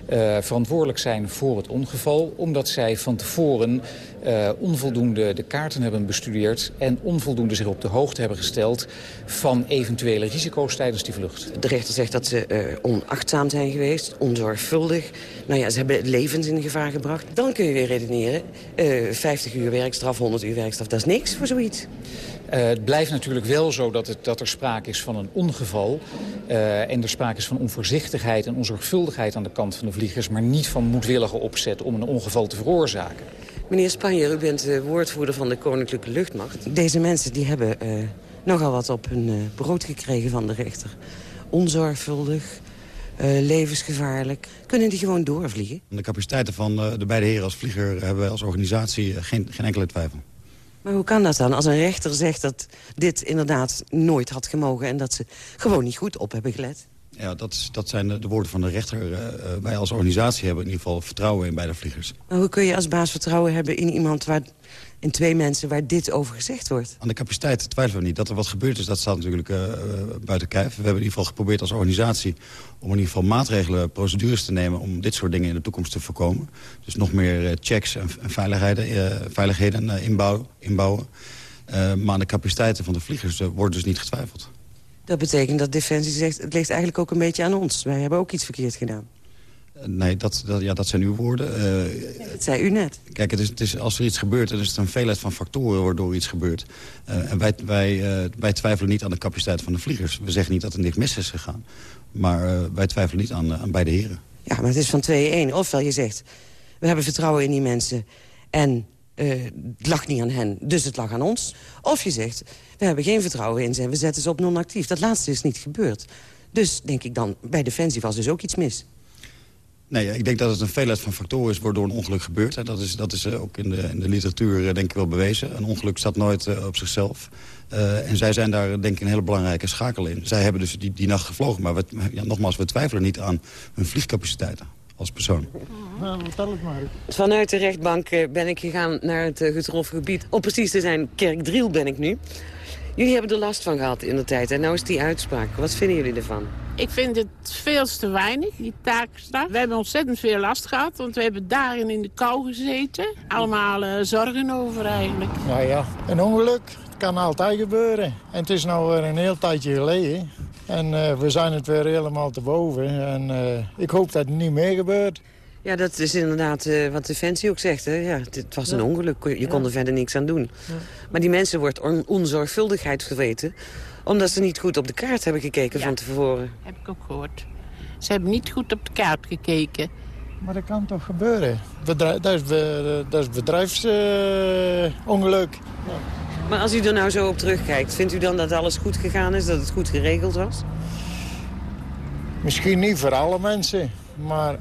Speaker 26: uh, verantwoordelijk zijn voor het ongeval... omdat zij van tevoren uh, onvoldoende de kaarten hebben bestudeerd... en onvoldoende zich op de hoogte hebben gesteld... van eventuele risico's tijdens die vlucht.
Speaker 27: De rechter zegt dat ze uh, onachtzaam zijn geweest, onzorgvuldig. Nou ja, ze hebben levens in gevaar gebracht. Dan kun je weer redeneren. 50 uur werkstraf, 100 uur werkstraf, dat is niks voor zoiets.
Speaker 26: Uh, het blijft natuurlijk wel zo dat, het, dat er sprake is van een ongeval. Uh, en er sprake is van onvoorzichtigheid en onzorgvuldigheid aan de kant van de vliegers... maar niet van moedwillige opzet om een ongeval te veroorzaken.
Speaker 27: Meneer Spanje, u bent de woordvoerder van de Koninklijke Luchtmacht. Deze mensen die hebben uh, nogal wat op hun brood gekregen van de rechter. Onzorgvuldig, levensgevaarlijk. Kunnen die gewoon doorvliegen?
Speaker 28: De capaciteiten van de beide heren als vlieger hebben wij als organisatie geen, geen enkele twijfel.
Speaker 27: Maar hoe kan dat dan? Als een rechter zegt dat dit inderdaad nooit had gemogen... en dat ze gewoon niet goed op hebben gelet?
Speaker 28: Ja, dat, is, dat zijn de, de, woorden van de rechter. Uh, wij als organisatie hebben in ieder geval vertrouwen in beide vliegers.
Speaker 27: Maar hoe kun je als baas vertrouwen hebben in iemand... waar in twee mensen waar dit over gezegd wordt.
Speaker 28: Aan de capaciteit twijfelen we niet. Dat er wat gebeurd is, dat staat natuurlijk uh, buiten kijf. We hebben in ieder geval geprobeerd als organisatie... om in ieder geval maatregelen, procedures te nemen... om dit soort dingen in de toekomst te voorkomen. Dus nog meer uh, checks en, en veiligheden, veiligheden inbouw, inbouwen. maar aan de capaciteiten van de vliegers wordt dus niet getwijfeld.
Speaker 27: Dat betekent dat Defensie zegt, het ligt eigenlijk ook een beetje aan ons. Wij hebben ook iets verkeerd gedaan.
Speaker 28: Nee, dat, dat, ja, dat zijn uw woorden.
Speaker 27: Uh, dat zei u net.
Speaker 28: Kijk, het is, het is, als er iets gebeurt, dan is het een veelheid van factoren waardoor iets gebeurt. Uh, en wij, wij, uh, wij twijfelen niet aan de capaciteit van de vliegers. We zeggen niet dat er niks mis is gegaan. Maar wij twijfelen niet aan, aan beide heren.
Speaker 27: Ja, maar het is van 2-1. Ofwel je zegt, we hebben vertrouwen in die mensen... en het lag niet aan hen, dus het lag aan ons. Of je zegt, we hebben geen vertrouwen in ze en we zetten ze op non-actief. Dat laatste is niet gebeurd. Dus denk ik dan, bij Defensie was dus ook iets mis.
Speaker 28: Nee, ik denk dat het een veelheid van factoren is waardoor een ongeluk gebeurt. Dat is, dat is eh, ook in de, in de literatuur eh, denk ik wel bewezen. Een ongeluk staat nooit uh, op zichzelf. Uh, en zij zijn daar denk ik een hele belangrijke schakel in. Zij hebben dus die, die nacht gevlogen. Maar we, ja, nogmaals, we twijfelen niet aan hun vliegcapaciteiten als persoon.
Speaker 27: Nou, vertel het maar. Vanuit de rechtbank ben ik gegaan naar het getroffen gebied. Om precies te zijn, Kerkdriel ben ik nu. Jullie hebben er last van gehad in de tijd. En nou is die uitspraak. Wat vinden jullie ervan?
Speaker 25: Ik vind het veel te weinig, die taakstraf. We hebben ontzettend veel last gehad, want we hebben dagen in de kou gezeten. Allemaal uh, zorgen over eigenlijk.
Speaker 29: Nou ja, een ongeluk kan altijd gebeuren. En het is nou weer een heel tijdje geleden. En uh, we zijn het weer helemaal te boven. En uh, ik hoop dat het niet meer gebeurt.
Speaker 27: Ja, dat is inderdaad uh, wat Defensie ook zegt. Hè? Ja, het was een ongeluk, je ja. kon er verder niks aan doen. Ja. Maar die mensen wordt on onzorgvuldigheid geweten... omdat ze niet goed op de kaart hebben gekeken van tevoren.
Speaker 25: heb ik ook gehoord. Ze hebben niet goed op de kaart gekeken.
Speaker 29: Maar dat kan toch gebeuren? Bedrijf, dat is, dat is bedrijfsongeluk. Uh,
Speaker 27: maar als u er nou zo op terugkijkt, vindt u dan dat alles goed gegaan is? Dat het goed geregeld was?
Speaker 29: Misschien niet voor alle mensen, maar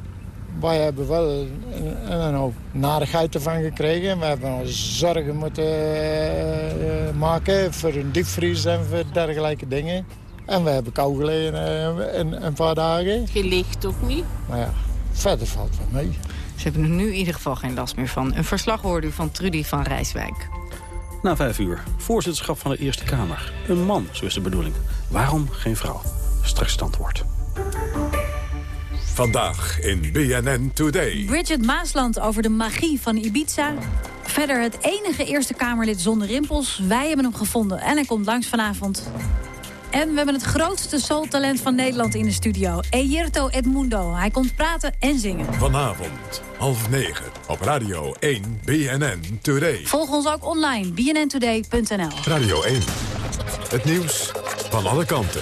Speaker 29: wij hebben wel een, een hoop narigheid ervan gekregen. We hebben ons zorgen moeten uh, maken voor een diepvries en voor dergelijke dingen. En we hebben kou gelegen uh, een, een, paar dagen.
Speaker 25: Gelicht ook niet.
Speaker 29: Maar ja, verder valt het mee.
Speaker 12: Ze hebben er nu in ieder geval geen last meer van. Een verslag hoorde u van Trudy van Rijswijk.
Speaker 13: Na vijf uur, voorzitterschap van de Eerste Kamer. Een man, zo is de bedoeling. Waarom geen vrouw? Straks het antwoord.
Speaker 1: Vandaag in BNN Today.
Speaker 30: Bridget Maasland over de magie van Ibiza. Verder het enige Eerste Kamerlid zonder rimpels. Wij hebben hem gevonden en hij komt langs vanavond. En we hebben het grootste soultalent van Nederland in de studio. Eyerto Edmundo. Hij komt praten en zingen.
Speaker 1: Vanavond, half negen, op Radio 1 BNN Today.
Speaker 30: Volg ons ook online, bnntoday.nl.
Speaker 1: Radio 1, het nieuws van alle kanten.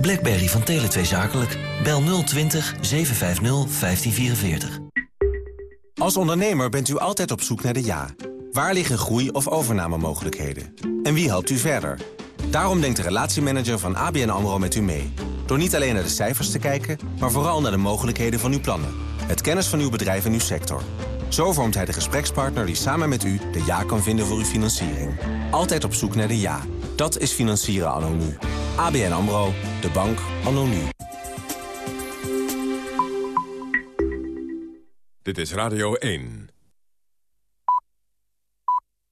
Speaker 31: Blackberry van Tele2 Zakelijk. Bel 020 750 1544.
Speaker 19: Als ondernemer bent u altijd op zoek naar de ja. Waar liggen groei- of overnamemogelijkheden? En wie helpt u verder? Daarom denkt de relatiemanager van ABN AMRO met u mee. Door niet alleen naar de cijfers te kijken, maar vooral naar de mogelijkheden van uw plannen. Het kennis van uw bedrijf en uw sector. Zo vormt hij de gesprekspartner die samen met u de ja kan vinden voor uw financiering. Altijd op zoek naar de ja. Dat is financieren anno nu. ABN AMRO, de bank anno nu.
Speaker 1: Dit is Radio 1.